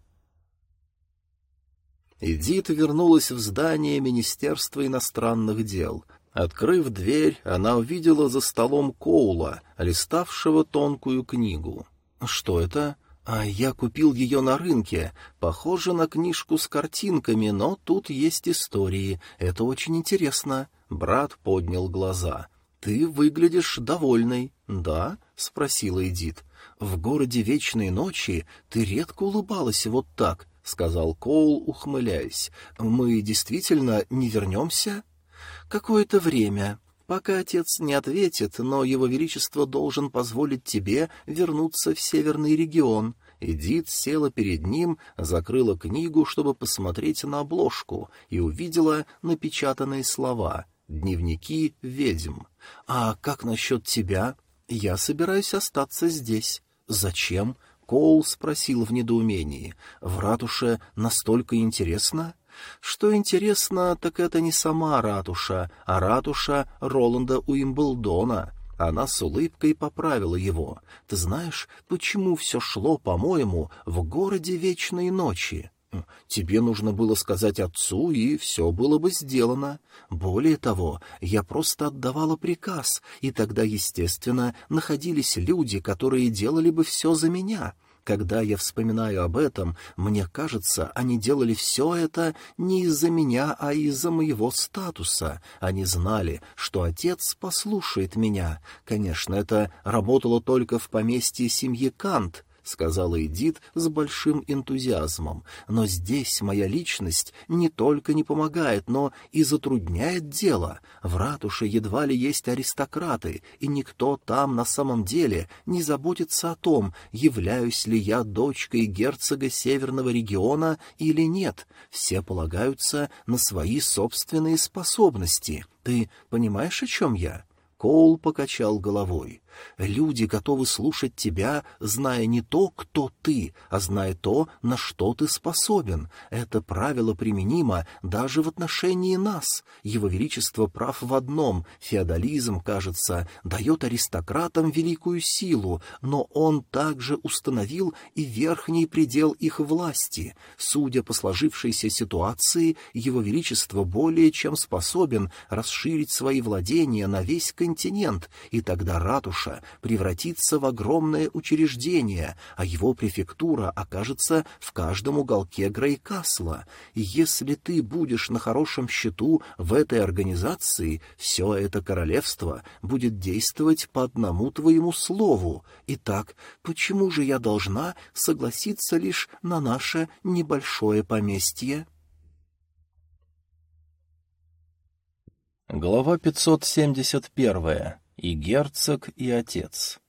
Эдит вернулась в здание Министерства иностранных дел. Открыв дверь, она увидела за столом Коула, листавшего тонкую книгу. «Что это?» «А я купил ее на рынке. Похоже на книжку с картинками, но тут есть истории. Это очень интересно». Брат поднял глаза. «Ты выглядишь довольной». «Да?» — спросила Эдит. «В городе Вечной Ночи ты редко улыбалась вот так», — сказал Коул, ухмыляясь. «Мы действительно не вернемся?» «Какое-то время. Пока отец не ответит, но его величество должен позволить тебе вернуться в северный регион. Эдит села перед ним, закрыла книгу, чтобы посмотреть на обложку, и увидела напечатанные слова «Дневники ведьм». «А как насчет тебя? Я собираюсь остаться здесь». «Зачем?» — Коул спросил в недоумении. «В ратуше настолько интересно?» Что интересно, так это не сама ратуша, а ратуша Роланда Уимблдона. Она с улыбкой поправила его. «Ты знаешь, почему все шло, по-моему, в городе Вечной Ночи?» Тебе нужно было сказать отцу, и все было бы сделано. Более того, я просто отдавала приказ, и тогда, естественно, находились люди, которые делали бы все за меня. Когда я вспоминаю об этом, мне кажется, они делали все это не из-за меня, а из-за моего статуса. Они знали, что отец послушает меня. Конечно, это работало только в поместье семьи Кант, — сказала Эдит с большим энтузиазмом. «Но здесь моя личность не только не помогает, но и затрудняет дело. В ратуше едва ли есть аристократы, и никто там на самом деле не заботится о том, являюсь ли я дочкой герцога Северного региона или нет. Все полагаются на свои собственные способности. Ты понимаешь, о чем я?» Коул покачал головой. Люди готовы слушать тебя, зная не то, кто ты, а зная то, на что ты способен. Это правило применимо даже в отношении нас. Его Величество прав в одном. Феодализм, кажется, дает аристократам великую силу, но он также установил и верхний предел их власти. Судя по сложившейся ситуации, Его Величество более чем способен расширить свои владения на весь континент, и тогда ратуша ратуша превратится в огромное учреждение, а его префектура окажется в каждом уголке Грейкасла. И если ты будешь на хорошем счету в этой организации, все это королевство будет действовать по одному твоему слову. Итак, почему же я должна согласиться лишь на наше небольшое поместье?» Глава 571 и герцог, и отец.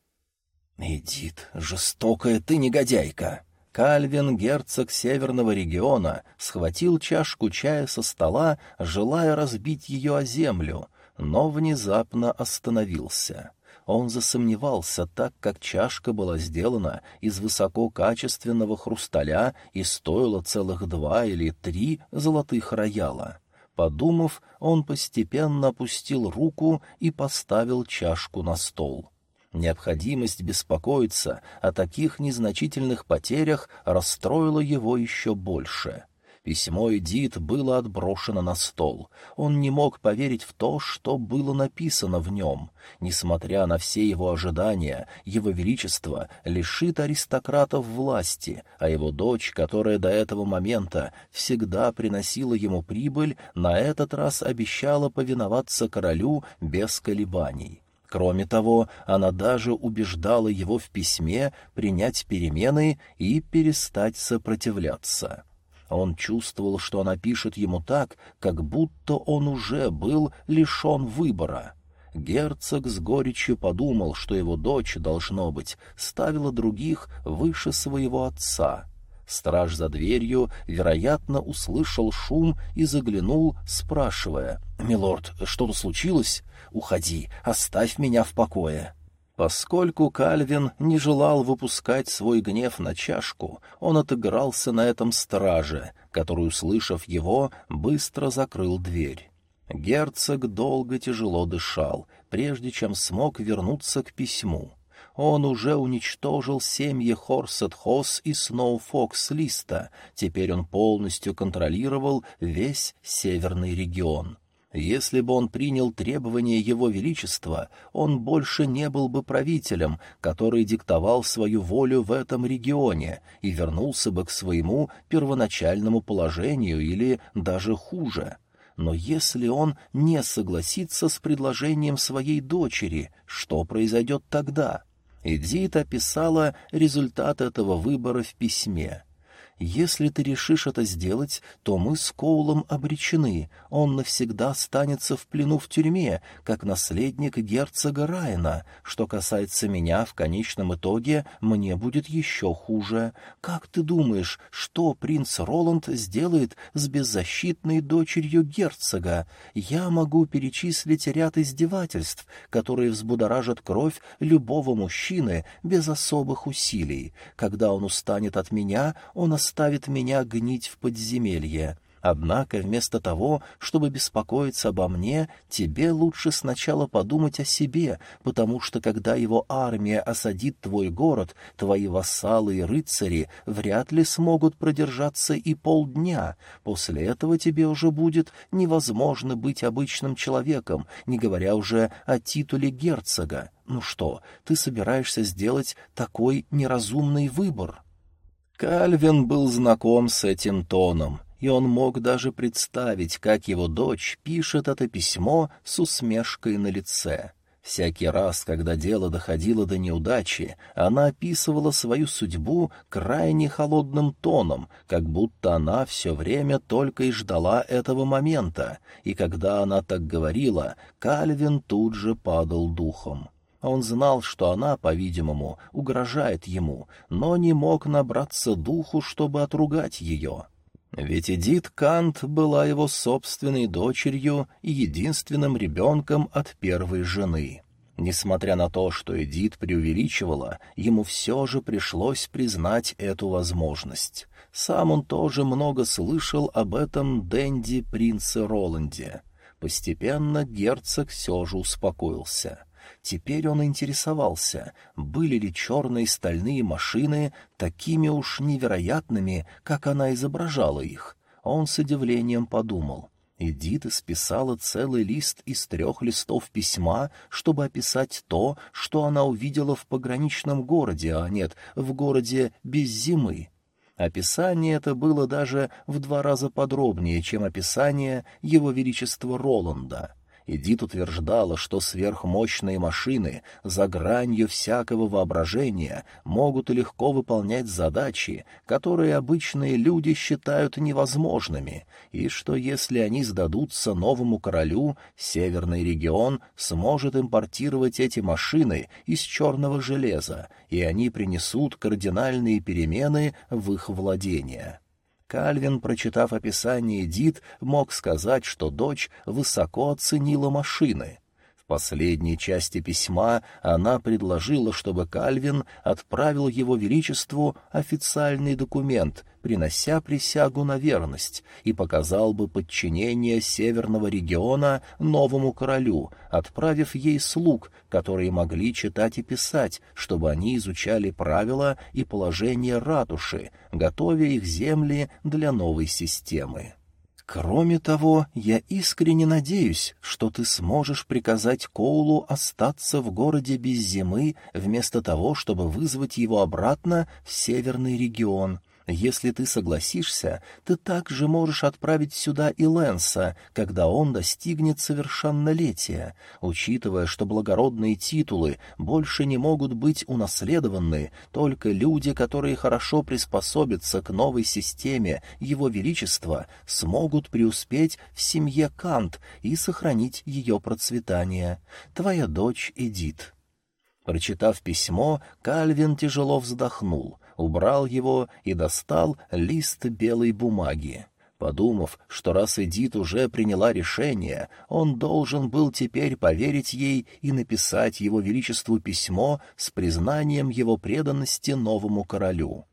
«Эдит, жестокая ты негодяйка!» Кальвин, герцог северного региона, схватил чашку чая со стола, желая разбить ее о землю, но внезапно остановился. Он засомневался, так как чашка была сделана из высококачественного хрусталя и стоила целых два или три золотых рояла. Подумав, он постепенно опустил руку и поставил чашку на стол. Необходимость беспокоиться о таких незначительных потерях расстроила его еще больше. Письмо Эдит было отброшено на стол. Он не мог поверить в то, что было написано в нем. Несмотря на все его ожидания, его величество лишит аристократов власти, а его дочь, которая до этого момента всегда приносила ему прибыль, на этот раз обещала повиноваться королю без колебаний. Кроме того, она даже убеждала его в письме принять перемены и перестать сопротивляться. Он чувствовал, что она пишет ему так, как будто он уже был лишен выбора. Герцог с горечью подумал, что его дочь, должно быть, ставила других выше своего отца. Страж за дверью, вероятно, услышал шум и заглянул, спрашивая, «Милорд, что-то случилось? Уходи, оставь меня в покое». Поскольку Кальвин не желал выпускать свой гнев на чашку, он отыгрался на этом страже, который, услышав его, быстро закрыл дверь. Герцог долго тяжело дышал, прежде чем смог вернуться к письму. Он уже уничтожил семьи Хорсет-Хос и Сноуфокс-Листа, теперь он полностью контролировал весь северный регион. Если бы он принял требования Его Величества, он больше не был бы правителем, который диктовал свою волю в этом регионе, и вернулся бы к своему первоначальному положению или даже хуже. Но если он не согласится с предложением своей дочери, что произойдет тогда? Эдит описала результат этого выбора в письме. Если ты решишь это сделать, то мы с Коулом обречены. Он навсегда останется в плену в тюрьме, как наследник герцога Райана. Что касается меня, в конечном итоге мне будет еще хуже. Как ты думаешь, что принц Роланд сделает с беззащитной дочерью герцога? Я могу перечислить ряд издевательств, которые взбудоражат кровь любого мужчины без особых усилий. Когда он устанет от меня, он оставит меня гнить в подземелье. Однако вместо того, чтобы беспокоиться обо мне, тебе лучше сначала подумать о себе, потому что когда его армия осадит твой город, твои вассалы и рыцари вряд ли смогут продержаться и полдня. После этого тебе уже будет невозможно быть обычным человеком, не говоря уже о титуле герцога. Ну что, ты собираешься сделать такой неразумный выбор?» Кальвин был знаком с этим тоном, и он мог даже представить, как его дочь пишет это письмо с усмешкой на лице. Всякий раз, когда дело доходило до неудачи, она описывала свою судьбу крайне холодным тоном, как будто она все время только и ждала этого момента, и когда она так говорила, Кальвин тут же падал духом. Он знал, что она, по-видимому, угрожает ему, но не мог набраться духу, чтобы отругать ее. Ведь Эдит Кант была его собственной дочерью и единственным ребенком от первой жены. Несмотря на то, что Эдит преувеличивала, ему все же пришлось признать эту возможность. Сам он тоже много слышал об этом Дэнди принце Роланде. Постепенно герцог все же успокоился — Теперь он интересовался, были ли черные стальные машины такими уж невероятными, как она изображала их. Он с удивлением подумал. Эдита списала целый лист из трех листов письма, чтобы описать то, что она увидела в пограничном городе, а нет, в городе без зимы. Описание это было даже в два раза подробнее, чем описание его величества Роланда. Эдит утверждала, что сверхмощные машины за гранью всякого воображения могут легко выполнять задачи, которые обычные люди считают невозможными, и что если они сдадутся новому королю, северный регион сможет импортировать эти машины из черного железа, и они принесут кардинальные перемены в их владения. Кальвин, прочитав описание Дит, мог сказать, что дочь высоко оценила машины. В последней части письма она предложила, чтобы Кальвин отправил его величеству официальный документ, принося присягу на верность, и показал бы подчинение северного региона новому королю, отправив ей слуг, которые могли читать и писать, чтобы они изучали правила и положение ратуши, готовя их земли для новой системы. Кроме того, я искренне надеюсь, что ты сможешь приказать Коулу остаться в городе без зимы, вместо того, чтобы вызвать его обратно в северный регион. Если ты согласишься, ты также можешь отправить сюда и Лэнса, когда он достигнет совершеннолетия. Учитывая, что благородные титулы больше не могут быть унаследованы, только люди, которые хорошо приспособятся к новой системе Его Величества, смогут преуспеть в семье Кант и сохранить ее процветание. Твоя дочь Эдит. Прочитав письмо, Кальвин тяжело вздохнул — убрал его и достал лист белой бумаги. Подумав, что раз Эдит уже приняла решение, он должен был теперь поверить ей и написать его величеству письмо с признанием его преданности новому королю.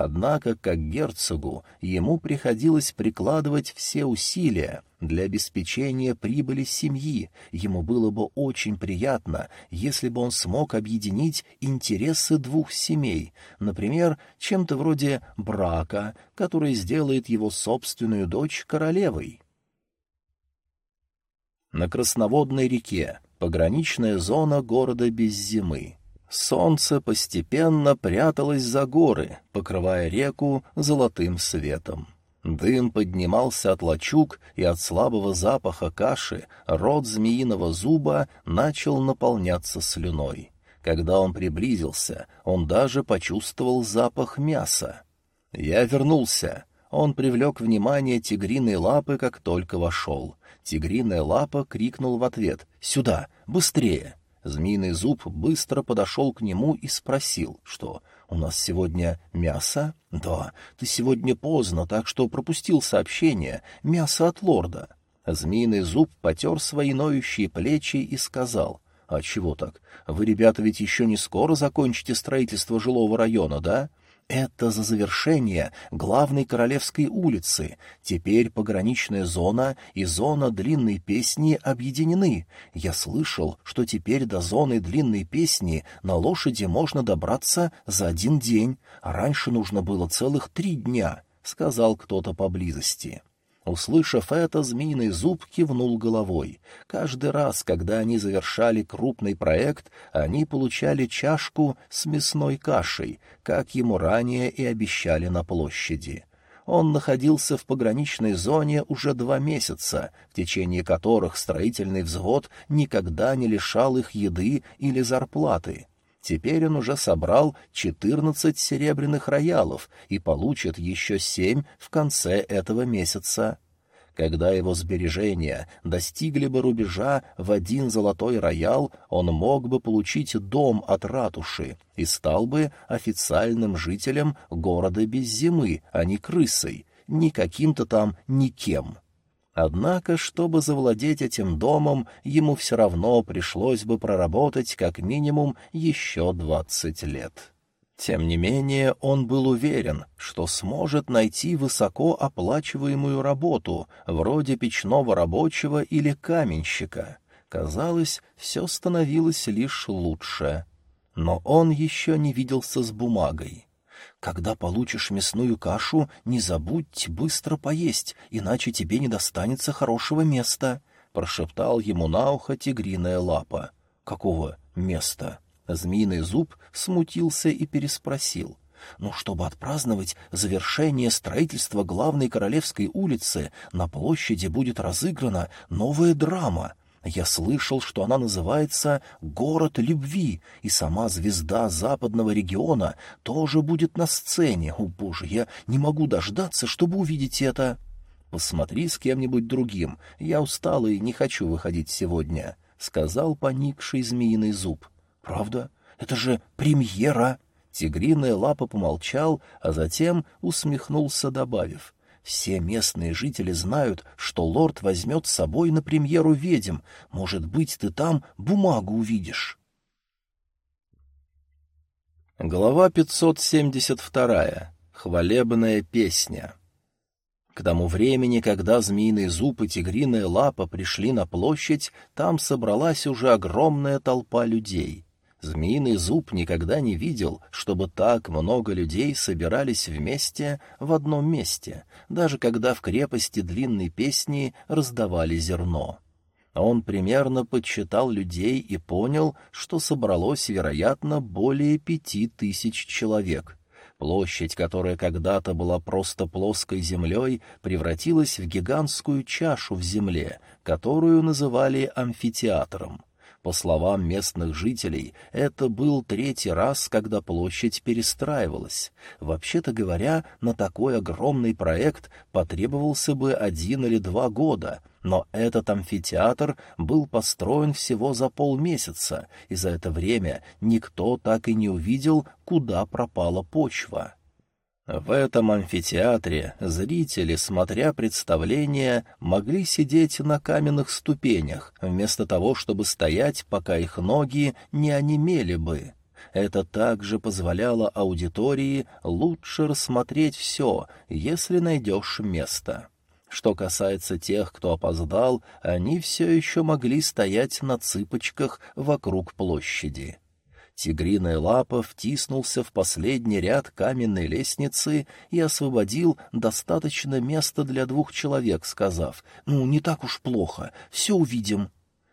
Однако, как герцогу, ему приходилось прикладывать все усилия для обеспечения прибыли семьи. Ему было бы очень приятно, если бы он смог объединить интересы двух семей, например, чем-то вроде брака, который сделает его собственную дочь королевой. На Красноводной реке пограничная зона города без зимы. Солнце постепенно пряталось за горы, покрывая реку золотым светом. Дым поднимался от лачуг, и от слабого запаха каши рот змеиного зуба начал наполняться слюной. Когда он приблизился, он даже почувствовал запах мяса. «Я вернулся!» Он привлек внимание тигриной лапы, как только вошел. Тигриная лапа крикнул в ответ «Сюда! Быстрее!» Змеиный зуб быстро подошел к нему и спросил, что «У нас сегодня мясо?» «Да, ты сегодня поздно, так что пропустил сообщение. Мясо от лорда». Змеиный зуб потер свои ноющие плечи и сказал «А чего так? Вы, ребята, ведь еще не скоро закончите строительство жилого района, да?» Это за завершение главной Королевской улицы. Теперь пограничная зона и зона длинной песни объединены. Я слышал, что теперь до зоны длинной песни на лошади можно добраться за один день, а раньше нужно было целых три дня, — сказал кто-то поблизости. Услышав это, змеиный зуб кивнул головой. Каждый раз, когда они завершали крупный проект, они получали чашку с мясной кашей, как ему ранее и обещали на площади. Он находился в пограничной зоне уже два месяца, в течение которых строительный взвод никогда не лишал их еды или зарплаты. Теперь он уже собрал четырнадцать серебряных роялов и получит еще семь в конце этого месяца. Когда его сбережения достигли бы рубежа в один золотой роял, он мог бы получить дом от ратуши и стал бы официальным жителем города без зимы, а не крысой, не каким-то там никем. Однако, чтобы завладеть этим домом, ему все равно пришлось бы проработать как минимум еще двадцать лет. Тем не менее, он был уверен, что сможет найти высоко оплачиваемую работу, вроде печного рабочего или каменщика. Казалось, все становилось лишь лучше. Но он еще не виделся с бумагой. Когда получишь мясную кашу, не забудь быстро поесть, иначе тебе не достанется хорошего места, — прошептал ему на ухо тигриная лапа. — Какого места? Змеиный зуб смутился и переспросил. — Ну, чтобы отпраздновать завершение строительства главной королевской улицы, на площади будет разыграна новая драма. Я слышал, что она называется «Город любви», и сама звезда западного региона тоже будет на сцене. О, боже, я не могу дождаться, чтобы увидеть это. Посмотри с кем-нибудь другим. Я устал и не хочу выходить сегодня, — сказал поникший змеиный зуб. Правда? Это же премьера! Тигриная лапа помолчал, а затем усмехнулся, добавив — все местные жители знают, что лорд возьмет с собой на премьеру ведьм. Может быть, ты там бумагу увидишь. Глава 572. Хвалебная песня. К тому времени, когда змеиный зуб и тигриная лапа пришли на площадь, там собралась уже огромная толпа людей — Змеиный зуб никогда не видел, чтобы так много людей собирались вместе в одном месте, даже когда в крепости длинной песни раздавали зерно. Он примерно подсчитал людей и понял, что собралось, вероятно, более пяти тысяч человек. Площадь, которая когда-то была просто плоской землей, превратилась в гигантскую чашу в земле, которую называли амфитеатром. По словам местных жителей, это был третий раз, когда площадь перестраивалась. Вообще-то говоря, на такой огромный проект потребовался бы один или два года, но этот амфитеатр был построен всего за полмесяца, и за это время никто так и не увидел, куда пропала почва. В этом амфитеатре зрители, смотря представление, могли сидеть на каменных ступенях, вместо того, чтобы стоять, пока их ноги не онемели бы. Это также позволяло аудитории лучше рассмотреть все, если найдешь место. Что касается тех, кто опоздал, они все еще могли стоять на цыпочках вокруг площади. Тигриная лапа втиснулся в последний ряд каменной лестницы и освободил достаточно места для двух человек, сказав, «Ну, не так уж плохо, все увидим».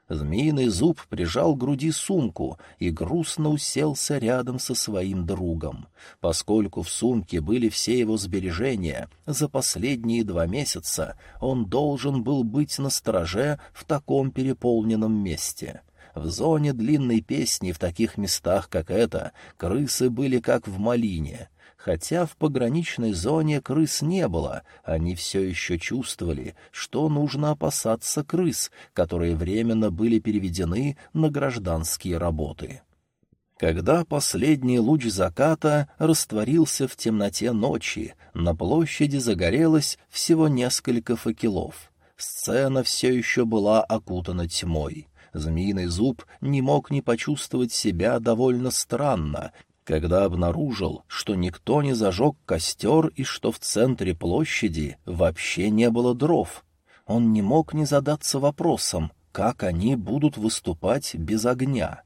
Змеиный зуб прижал к груди сумку и грустно уселся рядом со своим другом. Поскольку в сумке были все его сбережения, за последние два месяца он должен был быть на стороже в таком переполненном месте — в зоне длинной песни в таких местах, как это, крысы были как в малине. Хотя в пограничной зоне крыс не было, они все еще чувствовали, что нужно опасаться крыс, которые временно были переведены на гражданские работы. Когда последний луч заката растворился в темноте ночи, на площади загорелось всего несколько факелов. Сцена все еще была окутана тьмой. Змеиный зуб не мог не почувствовать себя довольно странно, когда обнаружил, что никто не зажег костер и что в центре площади вообще не было дров. Он не мог не задаться вопросом, как они будут выступать без огня.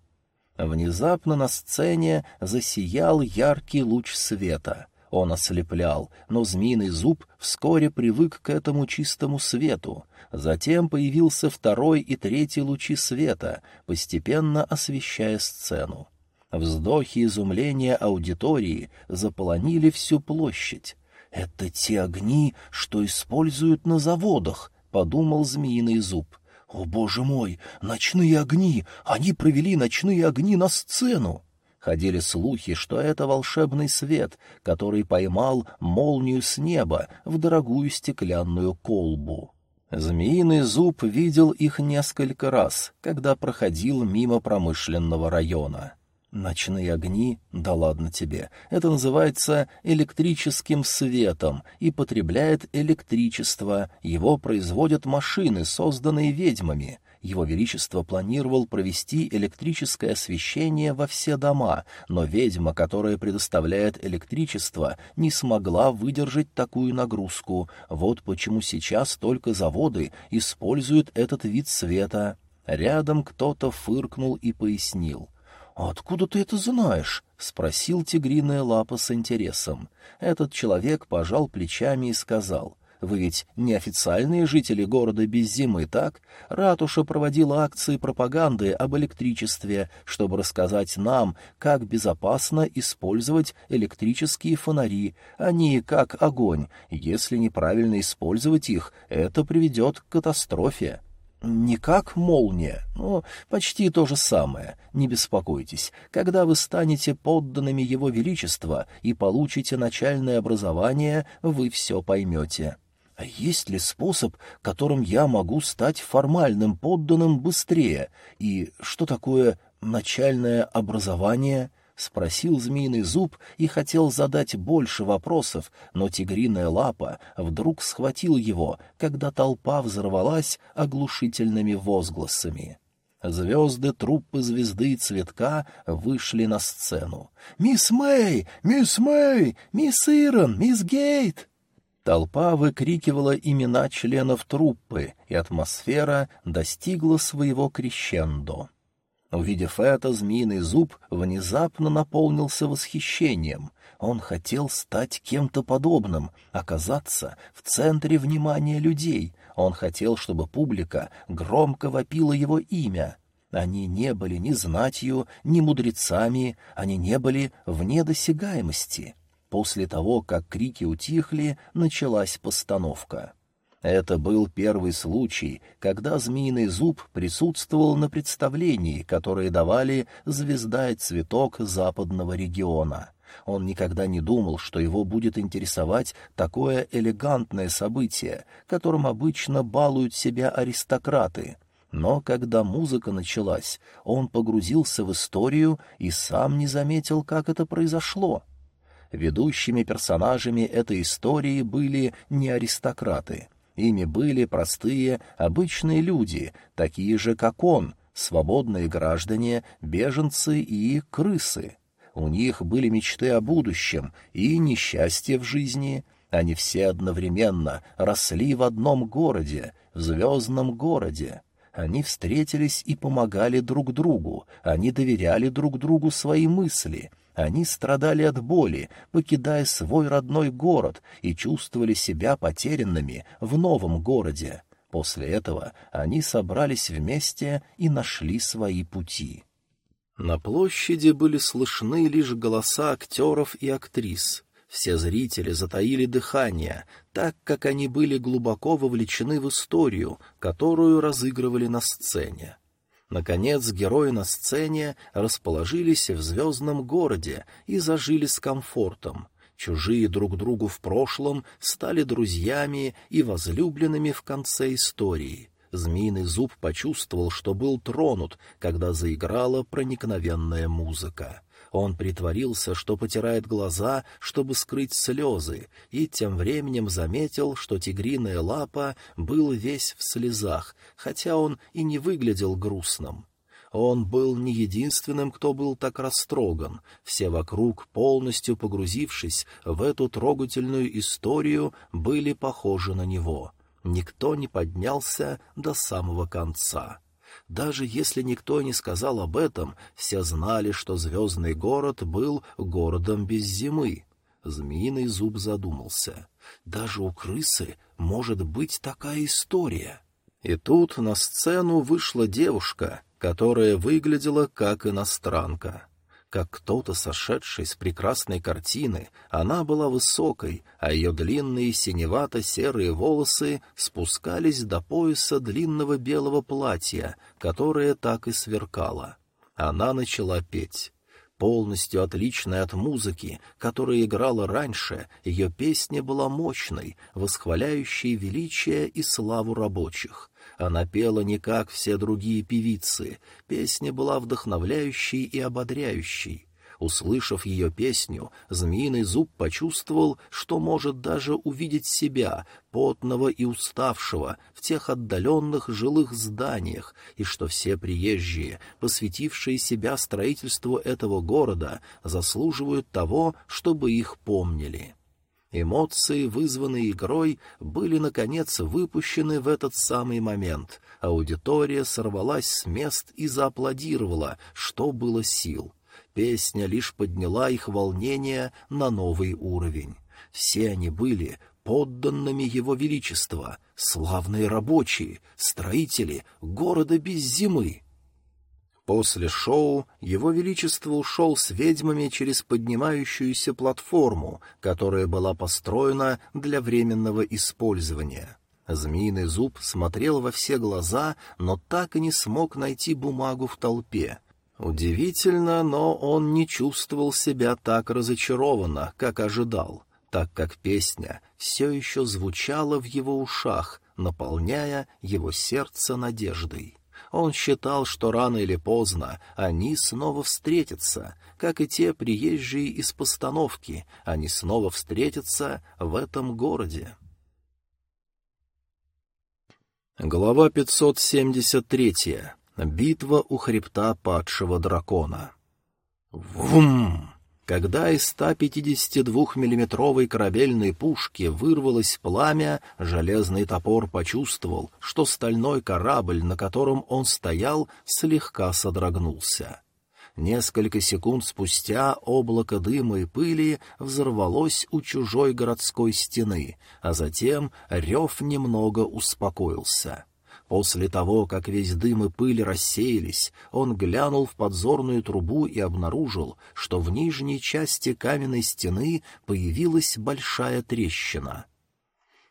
Внезапно на сцене засиял яркий луч света. Он ослеплял, но змеиный зуб вскоре привык к этому чистому свету. Затем появился второй и третий лучи света, постепенно освещая сцену. Вздохи изумления аудитории заполонили всю площадь. «Это те огни, что используют на заводах», — подумал змеиный зуб. «О, боже мой, ночные огни! Они провели ночные огни на сцену!» Ходили слухи, что это волшебный свет, который поймал молнию с неба в дорогую стеклянную колбу. Змеиный зуб видел их несколько раз, когда проходил мимо промышленного района. Ночные огни? Да ладно тебе. Это называется электрическим светом и потребляет электричество. Его производят машины, созданные ведьмами. Его Величество планировал провести электрическое освещение во все дома, но ведьма, которая предоставляет электричество, не смогла выдержать такую нагрузку. Вот почему сейчас только заводы используют этот вид света. Рядом кто-то фыркнул и пояснил. «Откуда ты это знаешь?» — спросил тигриная лапа с интересом. Этот человек пожал плечами и сказал. Вы ведь не официальные жители города без зимы, так? Ратуша проводила акции пропаганды об электричестве, чтобы рассказать нам, как безопасно использовать электрические фонари. Они как огонь. Если неправильно использовать их, это приведет к катастрофе. Не как молния, но почти то же самое. Не беспокойтесь, когда вы станете подданными Его Величества и получите начальное образование, вы все поймете. А есть ли способ, которым я могу стать формальным подданным быстрее? И что такое начальное образование? — спросил змеиный зуб и хотел задать больше вопросов, но тигриная лапа вдруг схватил его, когда толпа взорвалась оглушительными возгласами. Звезды труппы звезды и цветка вышли на сцену. «Мисс Мэй! Мисс Мэй! Мисс Ирон! Мисс Гейт!» Толпа выкрикивала имена членов труппы, и атмосфера достигла своего крещендо. Увидев это, змеиный зуб внезапно наполнился восхищением. Он хотел стать кем-то подобным, оказаться в центре внимания людей. Он хотел, чтобы публика громко вопила его имя. Они не были ни знатью, ни мудрецами, они не были вне досягаемости. После того, как крики утихли, началась постановка. Это был первый случай, когда змеиный зуб присутствовал на представлении, которое давали «Звезда и цветок» западного региона. Он никогда не думал, что его будет интересовать такое элегантное событие, которым обычно балуют себя аристократы. Но когда музыка началась, он погрузился в историю и сам не заметил, как это произошло. Ведущими персонажами этой истории были не аристократы — Ими были простые, обычные люди, такие же, как он, свободные граждане, беженцы и крысы. У них были мечты о будущем и несчастье в жизни. Они все одновременно росли в одном городе, в звездном городе. Они встретились и помогали друг другу, они доверяли друг другу свои мысли, они страдали от боли, покидая свой родной город, и чувствовали себя потерянными в новом городе. После этого они собрались вместе и нашли свои пути. На площади были слышны лишь голоса актеров и актрис. Все зрители затаили дыхание, так как они были глубоко вовлечены в историю, которую разыгрывали на сцене. Наконец, герои на сцене расположились в звездном городе и зажили с комфортом. Чужие друг другу в прошлом стали друзьями и возлюбленными в конце истории. Змеиный зуб почувствовал, что был тронут, когда заиграла проникновенная музыка. Он притворился, что потирает глаза, чтобы скрыть слезы, и тем временем заметил, что тигриная лапа был весь в слезах, хотя он и не выглядел грустным. Он был не единственным, кто был так растроган. Все вокруг, полностью погрузившись в эту трогательную историю, были похожи на него. Никто не поднялся до самого конца. Даже если никто не сказал об этом, все знали, что звездный город был городом без зимы. Змеиный зуб задумался. Даже у крысы может быть такая история. И тут на сцену вышла девушка, которая выглядела как иностранка. Как кто-то, сошедший с прекрасной картины, она была высокой, а ее длинные синевато-серые волосы спускались до пояса длинного белого платья, которое так и сверкало. Она начала петь. Полностью отличная от музыки, которая играла раньше, ее песня была мощной, восхваляющей величие и славу рабочих. Она пела не как все другие певицы, песня была вдохновляющей и ободряющей. Услышав ее песню, змеиный зуб почувствовал, что может даже увидеть себя, потного и уставшего, в тех отдаленных жилых зданиях, и что все приезжие, посвятившие себя строительству этого города, заслуживают того, чтобы их помнили. Эмоции, вызванные игрой, были, наконец, выпущены в этот самый момент. Аудитория сорвалась с мест и зааплодировала, что было сил. Песня лишь подняла их волнение на новый уровень. Все они были подданными Его Величества, славные рабочие, строители города без зимы. После шоу Его Величество ушел с ведьмами через поднимающуюся платформу, которая была построена для временного использования. Змеиный зуб смотрел во все глаза, но так и не смог найти бумагу в толпе. Удивительно, но он не чувствовал себя так разочарованно, как ожидал, так как песня все еще звучала в его ушах, наполняя его сердце надеждой. Он считал, что рано или поздно они снова встретятся, как и те приезжие из постановки, они снова встретятся в этом городе. Глава 573. Битва у хребта падшего дракона. Вум! Когда из 152-миллиметровой корабельной пушки вырвалось пламя, железный топор почувствовал, что стальной корабль, на котором он стоял, слегка содрогнулся. Несколько секунд спустя облако дыма и пыли взорвалось у чужой городской стены, а затем рев немного успокоился. После того, как весь дым и пыль рассеялись, он глянул в подзорную трубу и обнаружил, что в нижней части каменной стены появилась большая трещина.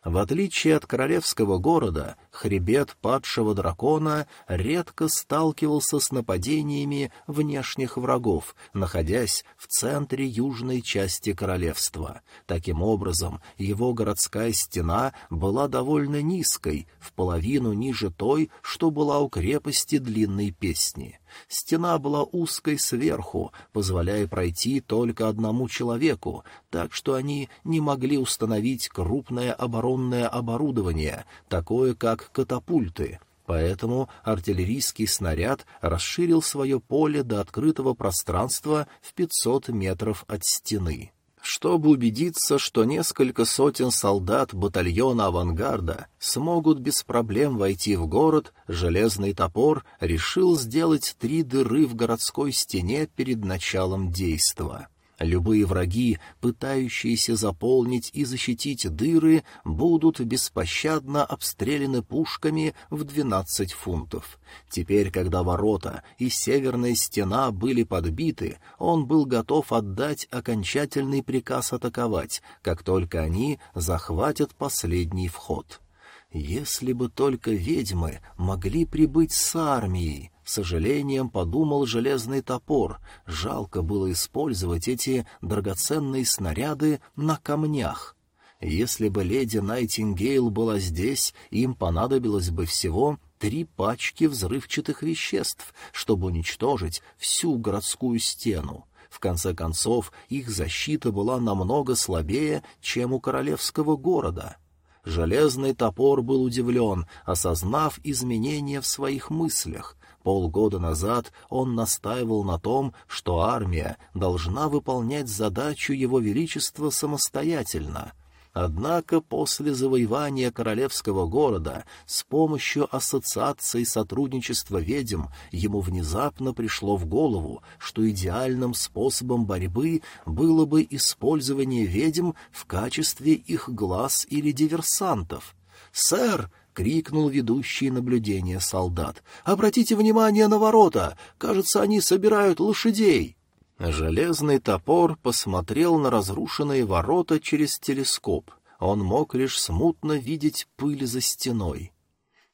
В отличие от королевского города, хребет падшего дракона редко сталкивался с нападениями внешних врагов, находясь в центре южной части королевства. Таким образом, его городская стена была довольно низкой, в половину ниже той, что была у крепости длинной песни. Стена была узкой сверху, позволяя пройти только одному человеку, так что они не могли установить крупное оборонное оборудование, такое как катапульты. Поэтому артиллерийский снаряд расширил свое поле до открытого пространства в 500 метров от стены. Чтобы убедиться, что несколько сотен солдат батальона авангарда смогут без проблем войти в город, железный топор решил сделать три дыры в городской стене перед началом действа. Любые враги, пытающиеся заполнить и защитить дыры, будут беспощадно обстреляны пушками в двенадцать фунтов. Теперь, когда ворота и северная стена были подбиты, он был готов отдать окончательный приказ атаковать, как только они захватят последний вход. Если бы только ведьмы могли прибыть с армией, сожалением подумал железный топор. Жалко было использовать эти драгоценные снаряды на камнях. Если бы леди Найтингейл была здесь, им понадобилось бы всего три пачки взрывчатых веществ, чтобы уничтожить всю городскую стену. В конце концов, их защита была намного слабее, чем у королевского города. Железный топор был удивлен, осознав изменения в своих мыслях. Полгода назад он настаивал на том, что армия должна выполнять задачу Его Величества самостоятельно. Однако после завоевания королевского города с помощью ассоциации сотрудничества ведьм ему внезапно пришло в голову, что идеальным способом борьбы было бы использование ведьм в качестве их глаз или диверсантов. «Сэр!» Крикнул ведущий наблюдение солдат. «Обратите внимание на ворота! Кажется, они собирают лошадей!» Железный топор посмотрел на разрушенные ворота через телескоп. Он мог лишь смутно видеть пыль за стеной.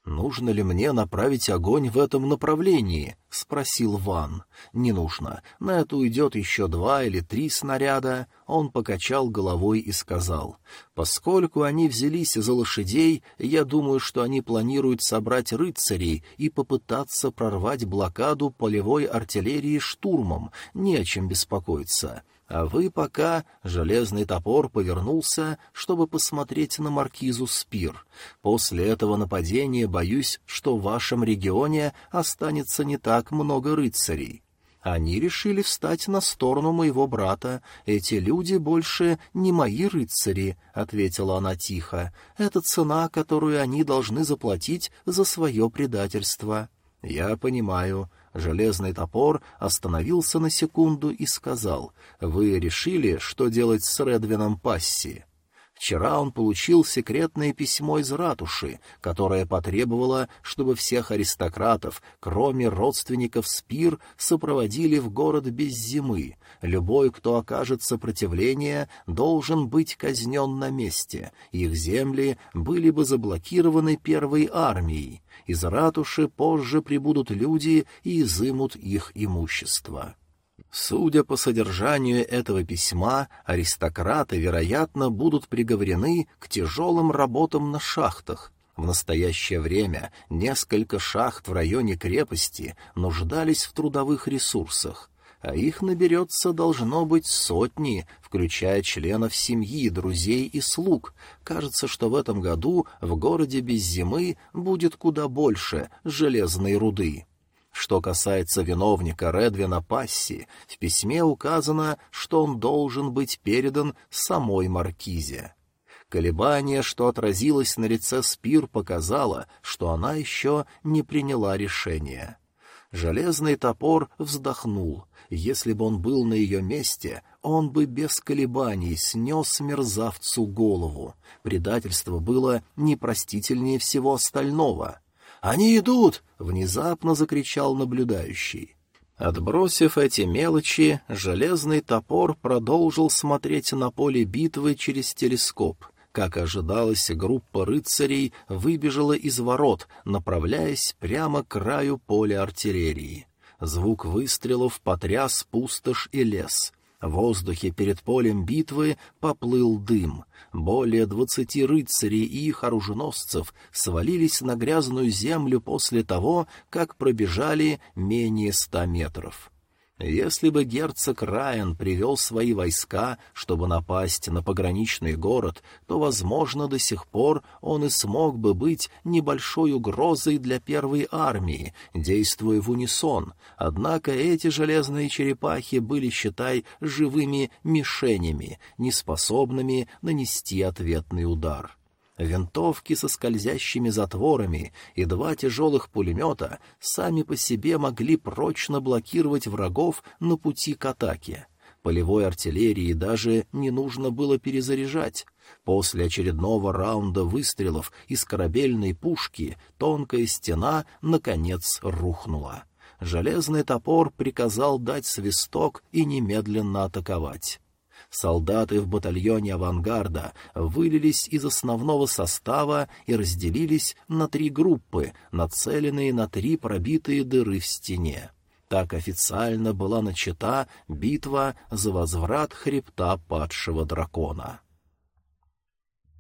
«Нужно ли мне направить огонь в этом направлении?» — спросил Ван. «Не нужно. На это уйдет еще два или три снаряда». Он покачал головой и сказал. «Поскольку они взялись за лошадей, я думаю, что они планируют собрать рыцарей и попытаться прорвать блокаду полевой артиллерии штурмом. Не о чем беспокоиться. А вы пока...» — железный топор повернулся, чтобы посмотреть на маркизу Спир. «После этого нападения боюсь, что в вашем регионе останется не так много рыцарей». Они решили встать на сторону моего брата. Эти люди больше не мои рыцари, — ответила она тихо. Это цена, которую они должны заплатить за свое предательство. — Я понимаю. Железный топор остановился на секунду и сказал, «Вы решили, что делать с Редвином Пасси?» Вчера он получил секретное письмо из ратуши, которое потребовало, чтобы всех аристократов, кроме родственников Спир, сопроводили в город без зимы. Любой, кто окажет сопротивление, должен быть казнен на месте. Их земли были бы заблокированы первой армией. Из ратуши позже прибудут люди и изымут их имущество. Судя по содержанию этого письма, аристократы, вероятно, будут приговорены к тяжелым работам на шахтах. В настоящее время несколько шахт в районе крепости нуждались в трудовых ресурсах, а их наберется должно быть сотни, включая членов семьи, друзей и слуг. Кажется, что в этом году в городе без зимы будет куда больше железной руды. Что касается виновника Редвина Пасси, в письме указано, что он должен быть передан самой Маркизе. Колебание, что отразилось на лице Спир, показало, что она еще не приняла решение. Железный топор вздохнул. Если бы он был на ее месте, он бы без колебаний снес мерзавцу голову. Предательство было непростительнее всего остального — «Они идут!» — внезапно закричал наблюдающий. Отбросив эти мелочи, железный топор продолжил смотреть на поле битвы через телескоп. Как ожидалось, группа рыцарей выбежала из ворот, направляясь прямо к краю поля артиллерии. Звук выстрелов потряс пустошь и лес — в воздухе перед полем битвы поплыл дым. Более двадцати рыцарей и их оруженосцев свалились на грязную землю после того, как пробежали менее ста метров. Если бы герцог Райан привел свои войска, чтобы напасть на пограничный город, то, возможно, до сих пор он и смог бы быть небольшой угрозой для первой армии, действуя в унисон. Однако эти железные черепахи были, считай, живыми мишенями, неспособными нанести ответный удар. Винтовки со скользящими затворами и два тяжелых пулемета сами по себе могли прочно блокировать врагов на пути к атаке. Полевой артиллерии даже не нужно было перезаряжать. После очередного раунда выстрелов из корабельной пушки тонкая стена, наконец, рухнула. Железный топор приказал дать свисток и немедленно атаковать. Солдаты в батальоне авангарда вылились из основного состава и разделились на три группы, нацеленные на три пробитые дыры в стене. Так официально была начата битва за возврат хребта падшего дракона.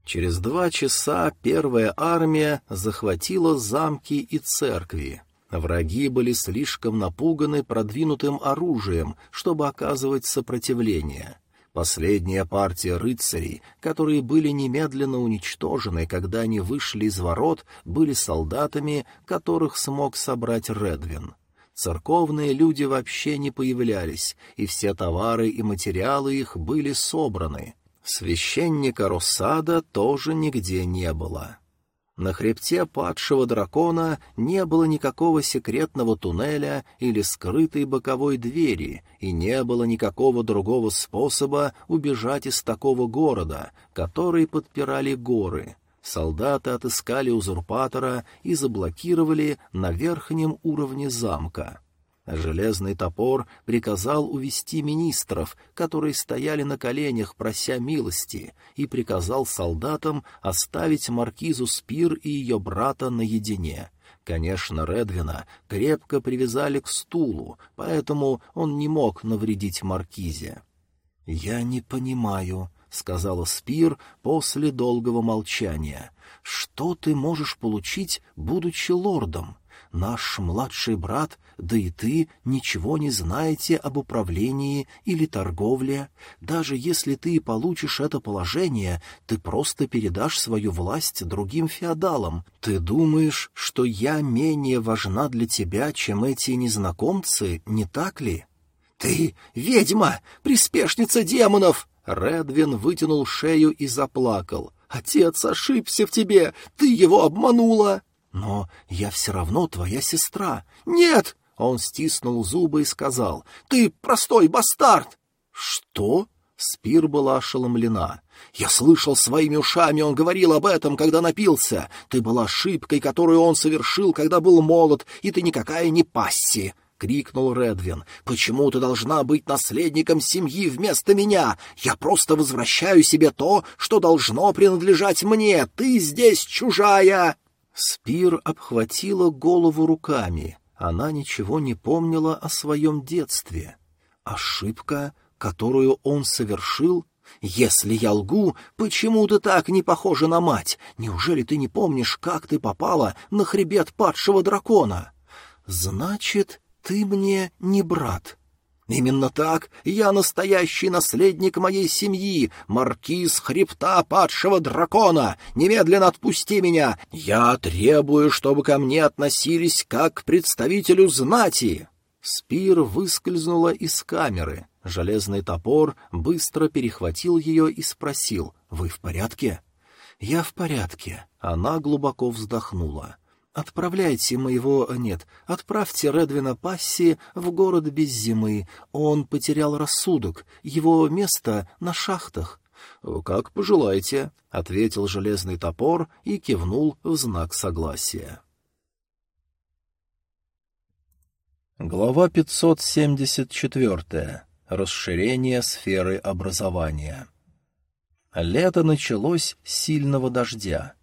Через два часа первая армия захватила замки и церкви. Враги были слишком напуганы продвинутым оружием, чтобы оказывать сопротивление. Последняя партия рыцарей, которые были немедленно уничтожены, когда они вышли из ворот, были солдатами, которых смог собрать Редвин. Церковные люди вообще не появлялись, и все товары и материалы их были собраны. Священника Росада тоже нигде не было. На хребте падшего дракона не было никакого секретного туннеля или скрытой боковой двери, и не было никакого другого способа убежать из такого города, который подпирали горы. Солдаты отыскали узурпатора и заблокировали на верхнем уровне замка. Железный топор приказал увести министров, которые стояли на коленях, прося милости, и приказал солдатам оставить маркизу Спир и ее брата наедине. Конечно, Редвина крепко привязали к стулу, поэтому он не мог навредить маркизе. — Я не понимаю, — сказала Спир после долгого молчания. — Что ты можешь получить, будучи лордом? Наш младший брат, да и ты, ничего не знаете об управлении или торговле. Даже если ты получишь это положение, ты просто передашь свою власть другим феодалам. Ты думаешь, что я менее важна для тебя, чем эти незнакомцы, не так ли? Ты ведьма, приспешница демонов! Редвин вытянул шею и заплакал. Отец ошибся в тебе, ты его обманула. «Но я все равно твоя сестра». «Нет!» — он стиснул зубы и сказал. «Ты простой бастард!» «Что?» — Спир была ошеломлена. «Я слышал своими ушами, он говорил об этом, когда напился. Ты была ошибкой, которую он совершил, когда был молод, и ты никакая не пасси!» — крикнул Редвин. «Почему ты должна быть наследником семьи вместо меня? Я просто возвращаю себе то, что должно принадлежать мне. Ты здесь чужая!» Спир обхватила голову руками. Она ничего не помнила о своем детстве. Ошибка, которую он совершил? Если я лгу, почему ты так не похожа на мать? Неужели ты не помнишь, как ты попала на хребет падшего дракона? Значит, ты мне не брат. Именно так я настоящий наследник моей семьи, маркиз хребта падшего дракона. Немедленно отпусти меня. Я требую, чтобы ко мне относились как к представителю знати. Спир выскользнула из камеры. Железный топор быстро перехватил ее и спросил, «Вы в порядке?» «Я в порядке». Она глубоко вздохнула. «Отправляйте моего... Нет, отправьте Редвина Пасси в город без зимы. Он потерял рассудок. Его место на шахтах». «Как пожелаете», — ответил железный топор и кивнул в знак согласия. Глава 574. Расширение сферы образования. Лето началось с сильного дождя.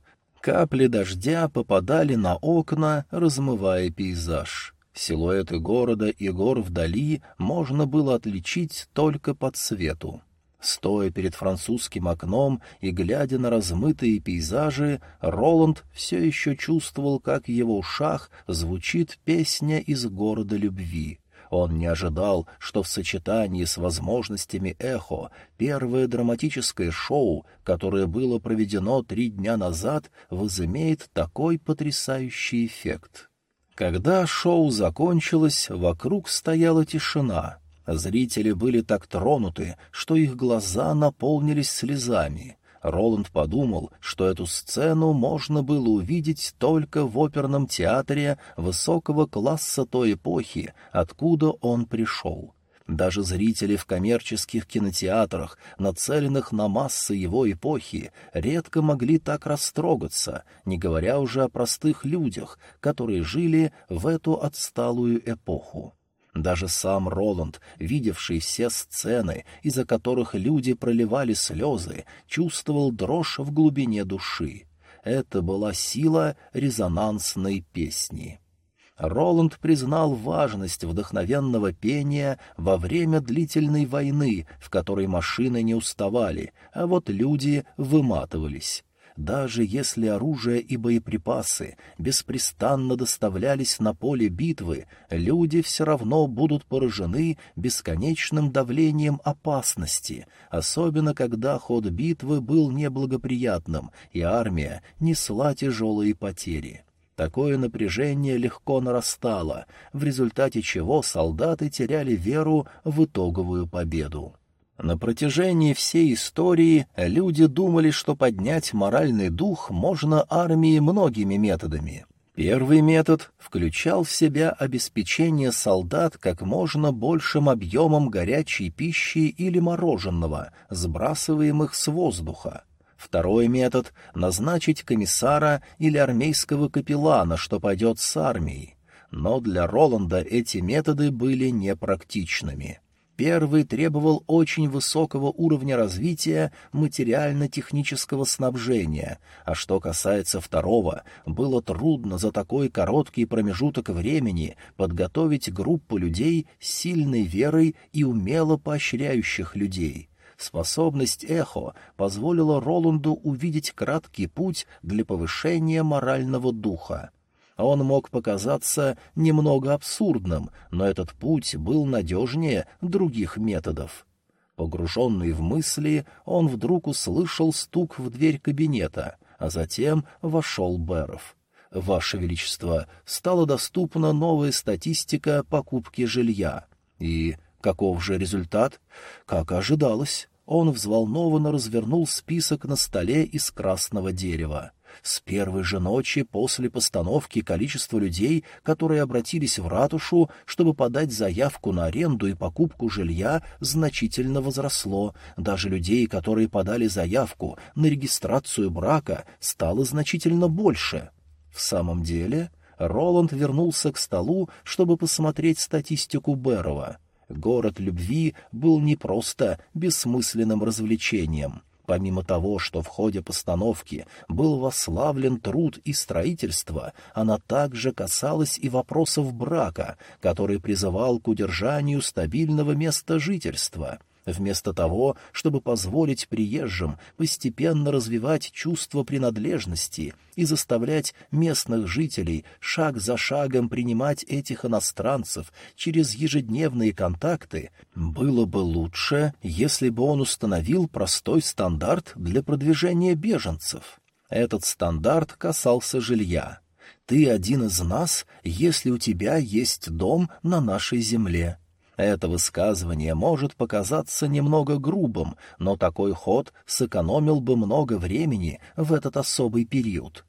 Капли дождя попадали на окна, размывая пейзаж. Силуэты города и гор вдали можно было отличить только по цвету. Стоя перед французским окном и глядя на размытые пейзажи, Роланд все еще чувствовал, как в его ушах звучит песня из города любви. Он не ожидал, что в сочетании с возможностями эхо первое драматическое шоу, которое было проведено три дня назад, возымеет такой потрясающий эффект. Когда шоу закончилось, вокруг стояла тишина. Зрители были так тронуты, что их глаза наполнились слезами — Роланд подумал, что эту сцену можно было увидеть только в оперном театре высокого класса той эпохи, откуда он пришел. Даже зрители в коммерческих кинотеатрах, нацеленных на массы его эпохи, редко могли так растрогаться, не говоря уже о простых людях, которые жили в эту отсталую эпоху. Даже сам Роланд, видевший все сцены, из-за которых люди проливали слезы, чувствовал дрожь в глубине души. Это была сила резонансной песни. Роланд признал важность вдохновенного пения во время длительной войны, в которой машины не уставали, а вот люди выматывались. Даже если оружие и боеприпасы беспрестанно доставлялись на поле битвы, люди все равно будут поражены бесконечным давлением опасности, особенно когда ход битвы был неблагоприятным, и армия несла тяжелые потери. Такое напряжение легко нарастало, в результате чего солдаты теряли веру в итоговую победу. На протяжении всей истории люди думали, что поднять моральный дух можно армии многими методами. Первый метод включал в себя обеспечение солдат как можно большим объемом горячей пищи или мороженого, сбрасываемых с воздуха. Второй метод — назначить комиссара или армейского капеллана, что пойдет с армией. Но для Роланда эти методы были непрактичными. Первый требовал очень высокого уровня развития материально-технического снабжения, а что касается второго, было трудно за такой короткий промежуток времени подготовить группу людей с сильной верой и умело поощряющих людей. Способность эхо позволила Роланду увидеть краткий путь для повышения морального духа. Он мог показаться немного абсурдным, но этот путь был надежнее других методов. Погруженный в мысли, он вдруг услышал стук в дверь кабинета, а затем вошел Беров. «Ваше Величество, стала доступна новая статистика покупки жилья. И каков же результат? Как ожидалось». Он взволнованно развернул список на столе из красного дерева. С первой же ночи после постановки количество людей, которые обратились в ратушу, чтобы подать заявку на аренду и покупку жилья, значительно возросло. Даже людей, которые подали заявку на регистрацию брака, стало значительно больше. В самом деле, Роланд вернулся к столу, чтобы посмотреть статистику Берова. Город любви был не просто бессмысленным развлечением — Помимо того, что в ходе постановки был восславлен труд и строительство, она также касалась и вопросов брака, который призывал к удержанию стабильного места жительства — Вместо того, чтобы позволить приезжим постепенно развивать чувство принадлежности и заставлять местных жителей шаг за шагом принимать этих иностранцев через ежедневные контакты, было бы лучше, если бы он установил простой стандарт для продвижения беженцев. Этот стандарт касался жилья. «Ты один из нас, если у тебя есть дом на нашей земле». Это высказывание может показаться немного грубым, но такой ход сэкономил бы много времени в этот особый период.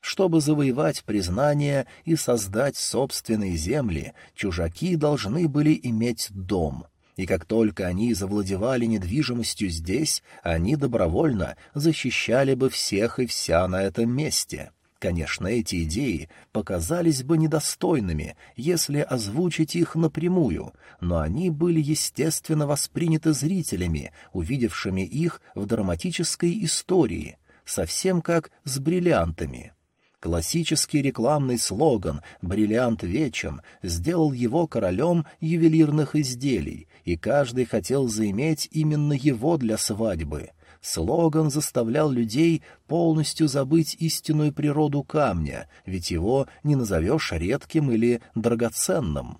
Чтобы завоевать признание и создать собственные земли, чужаки должны были иметь дом. И как только они завладевали недвижимостью здесь, они добровольно защищали бы всех и вся на этом месте. Конечно, эти идеи показались бы недостойными, если озвучить их напрямую, но они были естественно восприняты зрителями, увидевшими их в драматической истории, совсем как с бриллиантами. Классический рекламный слоган «Бриллиант вечен» сделал его королем ювелирных изделий, и каждый хотел заиметь именно его для свадьбы — Слоган заставлял людей полностью забыть истинную природу камня, ведь его не назовешь редким или драгоценным.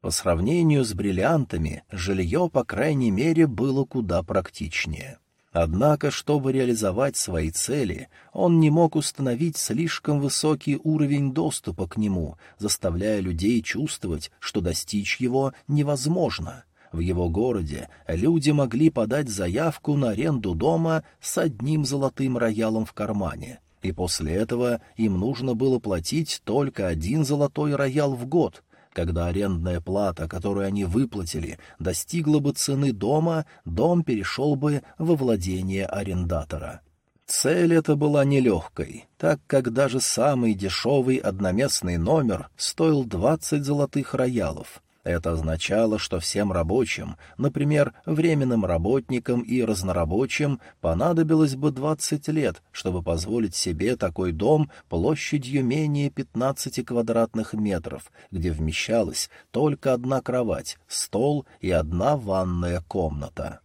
По сравнению с бриллиантами, жилье, по крайней мере, было куда практичнее. Однако, чтобы реализовать свои цели, он не мог установить слишком высокий уровень доступа к нему, заставляя людей чувствовать, что достичь его невозможно — в его городе люди могли подать заявку на аренду дома с одним золотым роялом в кармане, и после этого им нужно было платить только один золотой роял в год. Когда арендная плата, которую они выплатили, достигла бы цены дома, дом перешел бы во владение арендатора. Цель эта была нелегкой, так как даже самый дешевый одноместный номер стоил двадцать золотых роялов, это означало, что всем рабочим, например, временным работникам и разнорабочим, понадобилось бы 20 лет, чтобы позволить себе такой дом площадью менее 15 квадратных метров, где вмещалась только одна кровать, стол и одна ванная комната.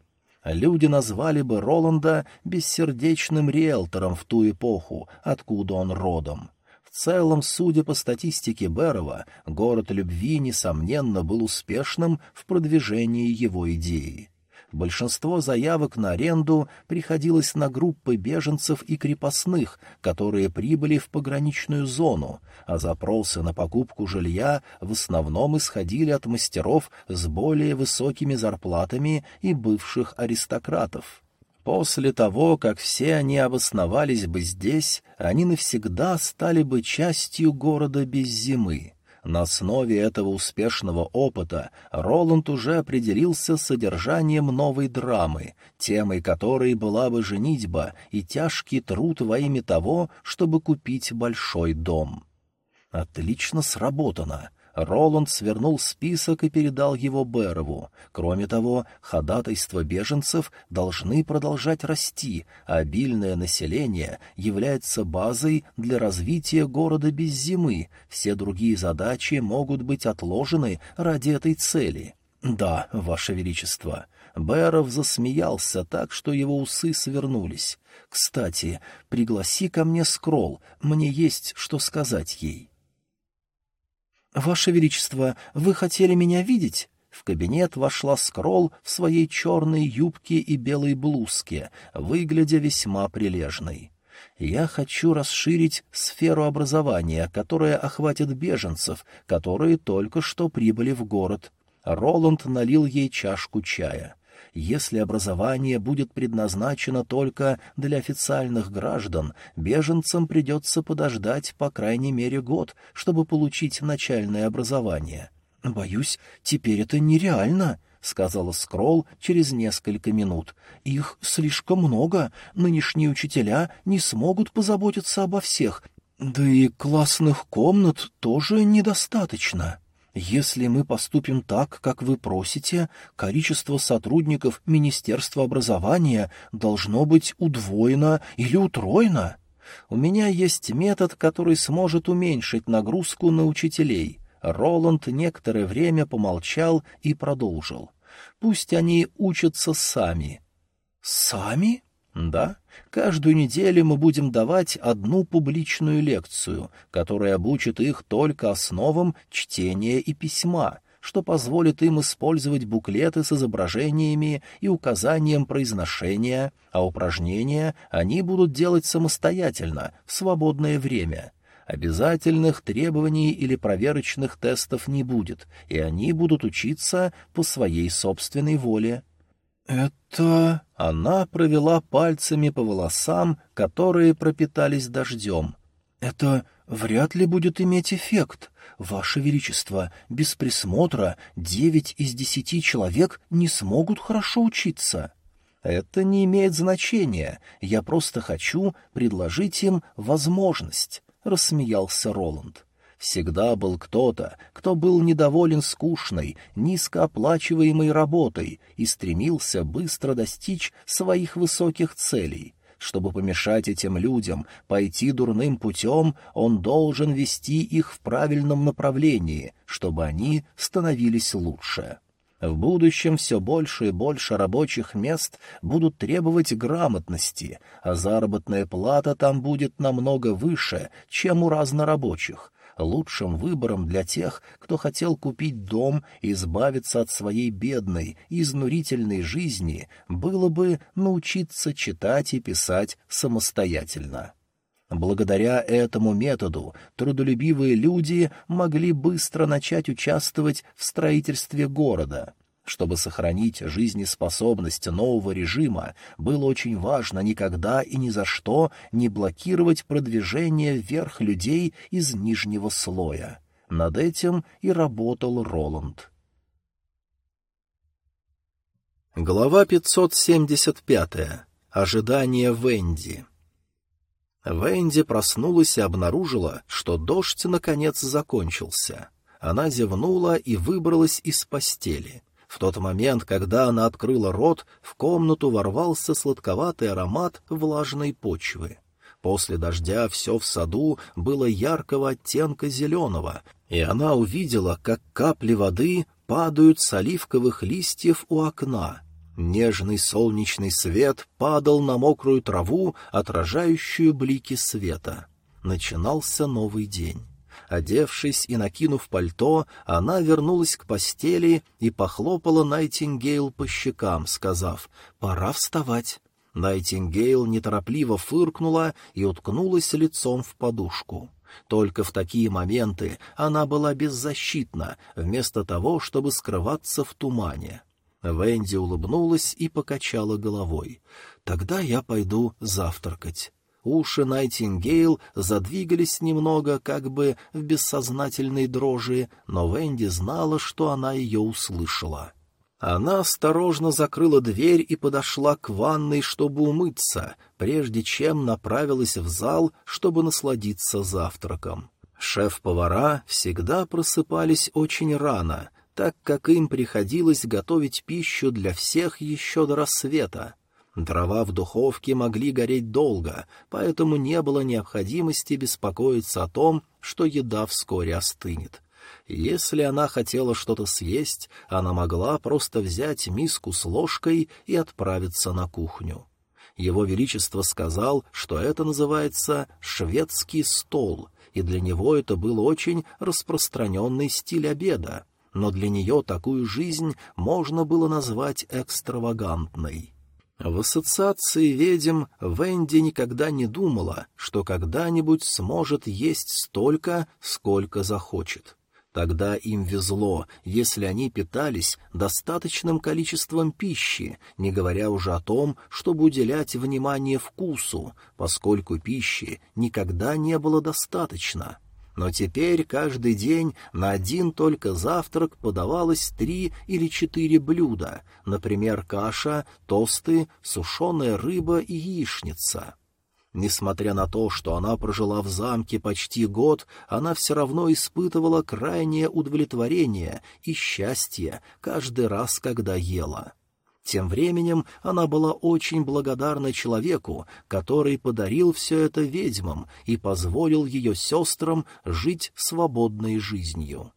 Люди назвали бы Роланда бессердечным риэлтором в ту эпоху, откуда он родом целом, судя по статистике Берова, город любви, несомненно, был успешным в продвижении его идеи. Большинство заявок на аренду приходилось на группы беженцев и крепостных, которые прибыли в пограничную зону, а запросы на покупку жилья в основном исходили от мастеров с более высокими зарплатами и бывших аристократов. После того, как все они обосновались бы здесь, они навсегда стали бы частью города без зимы. На основе этого успешного опыта Роланд уже определился с содержанием новой драмы, темой которой была бы женитьба и тяжкий труд во имя того, чтобы купить большой дом. Отлично сработано. Роланд свернул список и передал его Берову. Кроме того, ходатайства беженцев должны продолжать расти, а обильное население является базой для развития города без зимы. Все другие задачи могут быть отложены ради этой цели. «Да, Ваше Величество». Беров засмеялся так, что его усы свернулись. «Кстати, пригласи ко мне Скролл, мне есть что сказать ей». «Ваше Величество, вы хотели меня видеть?» В кабинет вошла Скролл в своей черной юбке и белой блузке, выглядя весьма прилежной. «Я хочу расширить сферу образования, которая охватит беженцев, которые только что прибыли в город». Роланд налил ей чашку чая. Если образование будет предназначено только для официальных граждан, беженцам придется подождать по крайней мере год, чтобы получить начальное образование. «Боюсь, теперь это нереально», — сказала Скролл через несколько минут. «Их слишком много, нынешние учителя не смогут позаботиться обо всех, да и классных комнат тоже недостаточно». Если мы поступим так, как вы просите, количество сотрудников Министерства образования должно быть удвоено или утроено. У меня есть метод, который сможет уменьшить нагрузку на учителей. Роланд некоторое время помолчал и продолжил. Пусть они учатся сами. Сами? Да, каждую неделю мы будем давать одну публичную лекцию, которая обучит их только основам чтения и письма, что позволит им использовать буклеты с изображениями и указанием произношения, а упражнения они будут делать самостоятельно, в свободное время. Обязательных требований или проверочных тестов не будет, и они будут учиться по своей собственной воле. «Это...» Она провела пальцами по волосам, которые пропитались дождем. «Это вряд ли будет иметь эффект. Ваше Величество, без присмотра девять из десяти человек не смогут хорошо учиться». «Это не имеет значения. Я просто хочу предложить им возможность», — рассмеялся Роланд. Всегда был кто-то, кто был недоволен скучной, низкооплачиваемой работой и стремился быстро достичь своих высоких целей. Чтобы помешать этим людям пойти дурным путем, он должен вести их в правильном направлении, чтобы они становились лучше. В будущем все больше и больше рабочих мест будут требовать грамотности, а заработная плата там будет намного выше, чем у разнорабочих, лучшим выбором для тех, кто хотел купить дом и избавиться от своей бедной изнурительной жизни, было бы научиться читать и писать самостоятельно. Благодаря этому методу трудолюбивые люди могли быстро начать участвовать в строительстве города — чтобы сохранить жизнеспособность нового режима, было очень важно никогда и ни за что не блокировать продвижение вверх людей из нижнего слоя. Над этим и работал Роланд. Глава 575. Ожидание Венди. Венди проснулась и обнаружила, что дождь наконец закончился. Она зевнула и выбралась из постели. В тот момент, когда она открыла рот, в комнату ворвался сладковатый аромат влажной почвы. После дождя все в саду было яркого оттенка зеленого, и она увидела, как капли воды падают с оливковых листьев у окна. Нежный солнечный свет падал на мокрую траву, отражающую блики света. Начинался новый день. Одевшись и накинув пальто, она вернулась к постели и похлопала Найтингейл по щекам, сказав «Пора вставать». Найтингейл неторопливо фыркнула и уткнулась лицом в подушку. Только в такие моменты она была беззащитна, вместо того, чтобы скрываться в тумане. Венди улыбнулась и покачала головой. «Тогда я пойду завтракать». Уши Найтингейл задвигались немного, как бы в бессознательной дрожи, но Венди знала, что она ее услышала. Она осторожно закрыла дверь и подошла к ванной, чтобы умыться, прежде чем направилась в зал, чтобы насладиться завтраком. Шеф-повара всегда просыпались очень рано, так как им приходилось готовить пищу для всех еще до рассвета. Дрова в духовке могли гореть долго, поэтому не было необходимости беспокоиться о том, что еда вскоре остынет. Если она хотела что-то съесть, она могла просто взять миску с ложкой и отправиться на кухню. Его Величество сказал, что это называется «шведский стол», и для него это был очень распространенный стиль обеда, но для нее такую жизнь можно было назвать экстравагантной. В ассоциации ведьм Венди никогда не думала, что когда-нибудь сможет есть столько, сколько захочет. Тогда им везло, если они питались достаточным количеством пищи, не говоря уже о том, чтобы уделять внимание вкусу, поскольку пищи никогда не было достаточно. Но теперь каждый день на один только завтрак подавалось три или четыре блюда, например, каша, тосты, сушеная рыба и яичница. Несмотря на то, что она прожила в замке почти год, она все равно испытывала крайнее удовлетворение и счастье каждый раз, когда ела. Тем временем она была очень благодарна человеку, который подарил все это ведьмам и позволил ее сестрам жить свободной жизнью.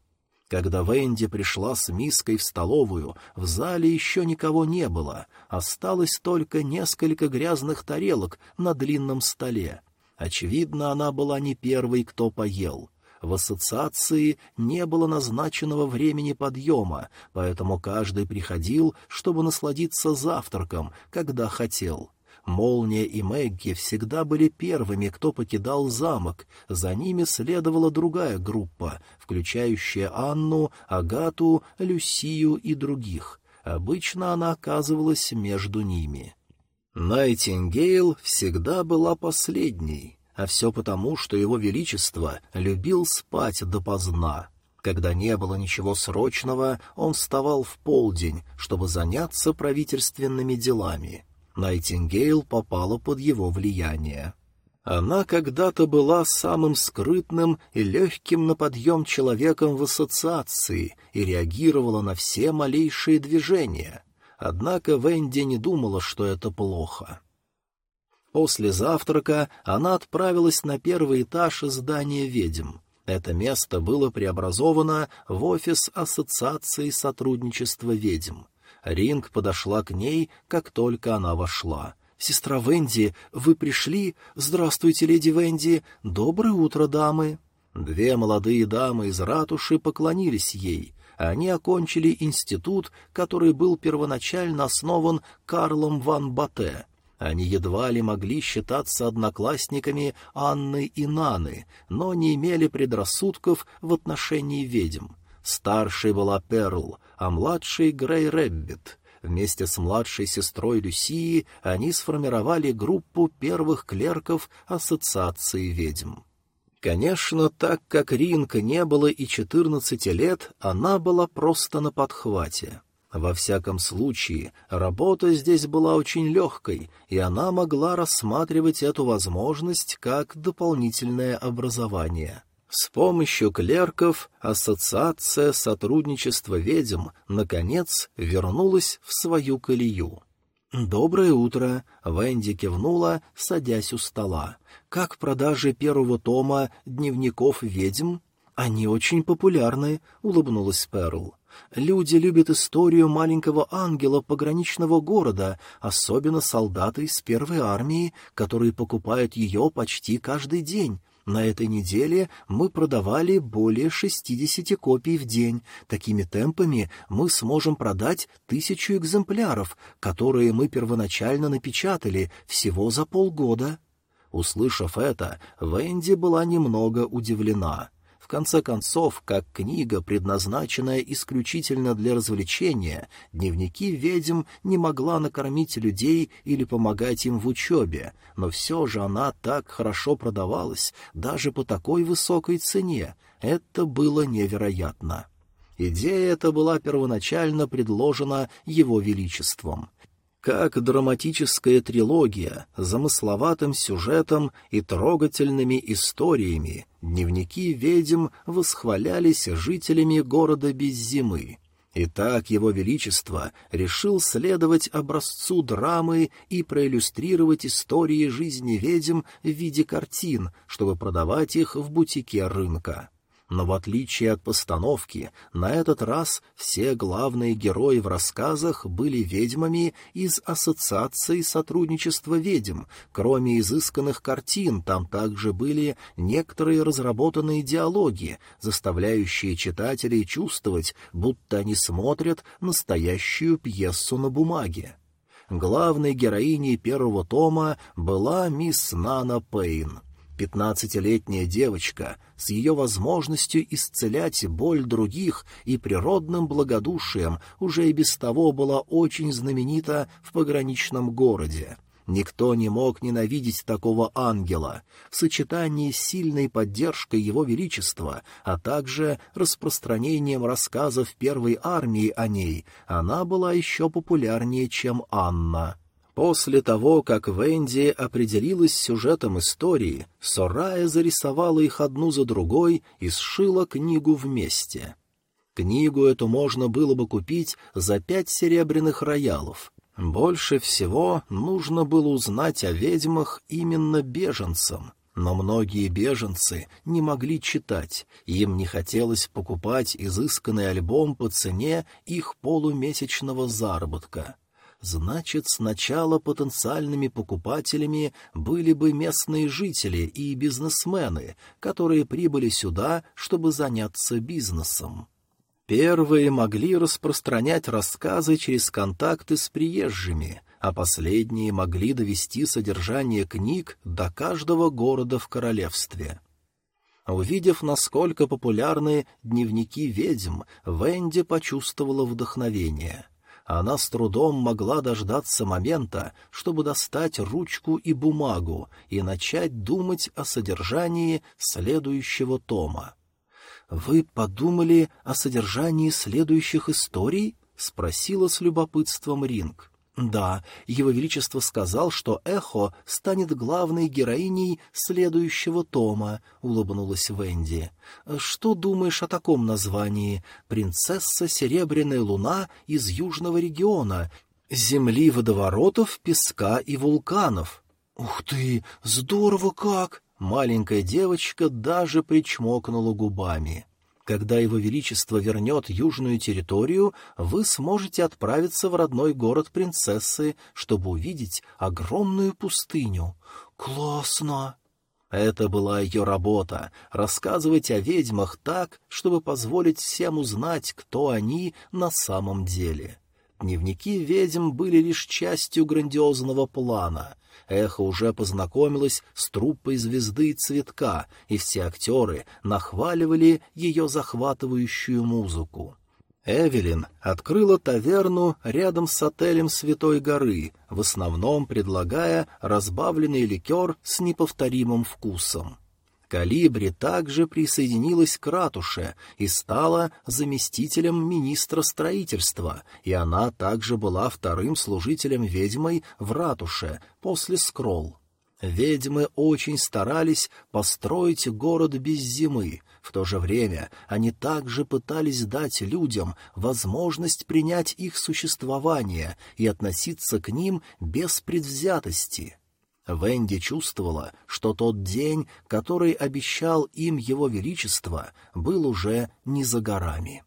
Когда Венди пришла с миской в столовую, в зале еще никого не было, осталось только несколько грязных тарелок на длинном столе. Очевидно, она была не первой, кто поел. В ассоциации не было назначенного времени подъема, поэтому каждый приходил, чтобы насладиться завтраком, когда хотел. Молния и Мэгги всегда были первыми, кто покидал замок, за ними следовала другая группа, включающая Анну, Агату, Люсию и других. Обычно она оказывалась между ними. Найтингейл всегда была последней, а все потому, что его величество любил спать допоздна. Когда не было ничего срочного, он вставал в полдень, чтобы заняться правительственными делами — Найтингейл попала под его влияние. Она когда-то была самым скрытным и легким на подъем человеком в ассоциации и реагировала на все малейшие движения. Однако Венди не думала, что это плохо. После завтрака она отправилась на первый этаж здания ведьм. Это место было преобразовано в офис Ассоциации сотрудничества ведьм. Ринг подошла к ней, как только она вошла. «Сестра Венди, вы пришли? Здравствуйте, леди Венди! Доброе утро, дамы!» Две молодые дамы из ратуши поклонились ей. Они окончили институт, который был первоначально основан Карлом ван Бате. Они едва ли могли считаться одноклассниками Анны и Наны, но не имели предрассудков в отношении ведьм. Старшей была Перл, а младшей — Грей Рэббит. Вместе с младшей сестрой Люсии они сформировали группу первых клерков Ассоциации ведьм. Конечно, так как Ринка не было и четырнадцати лет, она была просто на подхвате. Во всяком случае, работа здесь была очень легкой, и она могла рассматривать эту возможность как дополнительное образование. С помощью клерков Ассоциация сотрудничества ведьм, наконец, вернулась в свою колею. «Доброе утро!» — Венди кивнула, садясь у стола. «Как продажи первого тома дневников ведьм?» «Они очень популярны», — улыбнулась Перл. «Люди любят историю маленького ангела пограничного города, особенно солдаты из первой армии, которые покупают ее почти каждый день. На этой неделе мы продавали более 60 копий в день. Такими темпами мы сможем продать тысячу экземпляров, которые мы первоначально напечатали всего за полгода. Услышав это, Венди была немного удивлена. Конце концов, как книга, предназначенная исключительно для развлечения, дневники ведьм не могла накормить людей или помогать им в учебе, но все же она так хорошо продавалась, даже по такой высокой цене. Это было невероятно. Идея эта была первоначально предложена Его Величеством как драматическая трилогия, замысловатым сюжетом и трогательными историями, дневники ведьм восхвалялись жителями города без зимы. И так его величество решил следовать образцу драмы и проиллюстрировать истории жизни ведьм в виде картин, чтобы продавать их в бутике рынка. Но в отличие от постановки, на этот раз все главные герои в рассказах были ведьмами из Ассоциации сотрудничества ведьм. Кроме изысканных картин, там также были некоторые разработанные диалоги, заставляющие читателей чувствовать, будто они смотрят настоящую пьесу на бумаге. Главной героиней первого тома была мисс Нана Пейн — Пятнадцатилетняя девочка с ее возможностью исцелять боль других и природным благодушием уже и без того была очень знаменита в пограничном городе. Никто не мог ненавидеть такого ангела. В сочетании с сильной поддержкой его величества, а также распространением рассказов первой армии о ней, она была еще популярнее, чем Анна. После того, как Венди определилась с сюжетом истории, Сорая зарисовала их одну за другой и сшила книгу вместе. Книгу эту можно было бы купить за пять серебряных роялов. Больше всего нужно было узнать о ведьмах именно беженцам, но многие беженцы не могли читать, им не хотелось покупать изысканный альбом по цене их полумесячного заработка — значит, сначала потенциальными покупателями были бы местные жители и бизнесмены, которые прибыли сюда, чтобы заняться бизнесом. Первые могли распространять рассказы через контакты с приезжими, а последние могли довести содержание книг до каждого города в королевстве. Увидев, насколько популярны дневники ведьм, Венди почувствовала вдохновение — она с трудом могла дождаться момента, чтобы достать ручку и бумагу и начать думать о содержании следующего тома. «Вы подумали о содержании следующих историй?» — спросила с любопытством Ринг. Да, Его Величество сказал, что Эхо станет главной героиней следующего тома, — улыбнулась Венди. Что думаешь о таком названии? Принцесса Серебряная Луна из Южного региона, земли водоворотов, песка и вулканов. Ух ты, здорово как! Маленькая девочка даже причмокнула губами. Когда Его Величество вернет южную территорию, вы сможете отправиться в родной город принцессы, чтобы увидеть огромную пустыню. Классно! Это была ее работа — рассказывать о ведьмах так, чтобы позволить всем узнать, кто они на самом деле. Дневники ведьм были лишь частью грандиозного плана — Эхо уже познакомилась с труппой звезды и цветка, и все актеры нахваливали ее захватывающую музыку. Эвелин открыла таверну рядом с отелем Святой горы, в основном предлагая разбавленный ликер с неповторимым вкусом. Калибри также присоединилась к ратуше и стала заместителем министра строительства, и она также была вторым служителем-ведьмой в ратуше после Скролл. Ведьмы очень старались построить город без зимы, в то же время они также пытались дать людям возможность принять их существование и относиться к ним без предвзятости. Венди чувствовала, что тот день, который обещал им его величество, был уже не за горами.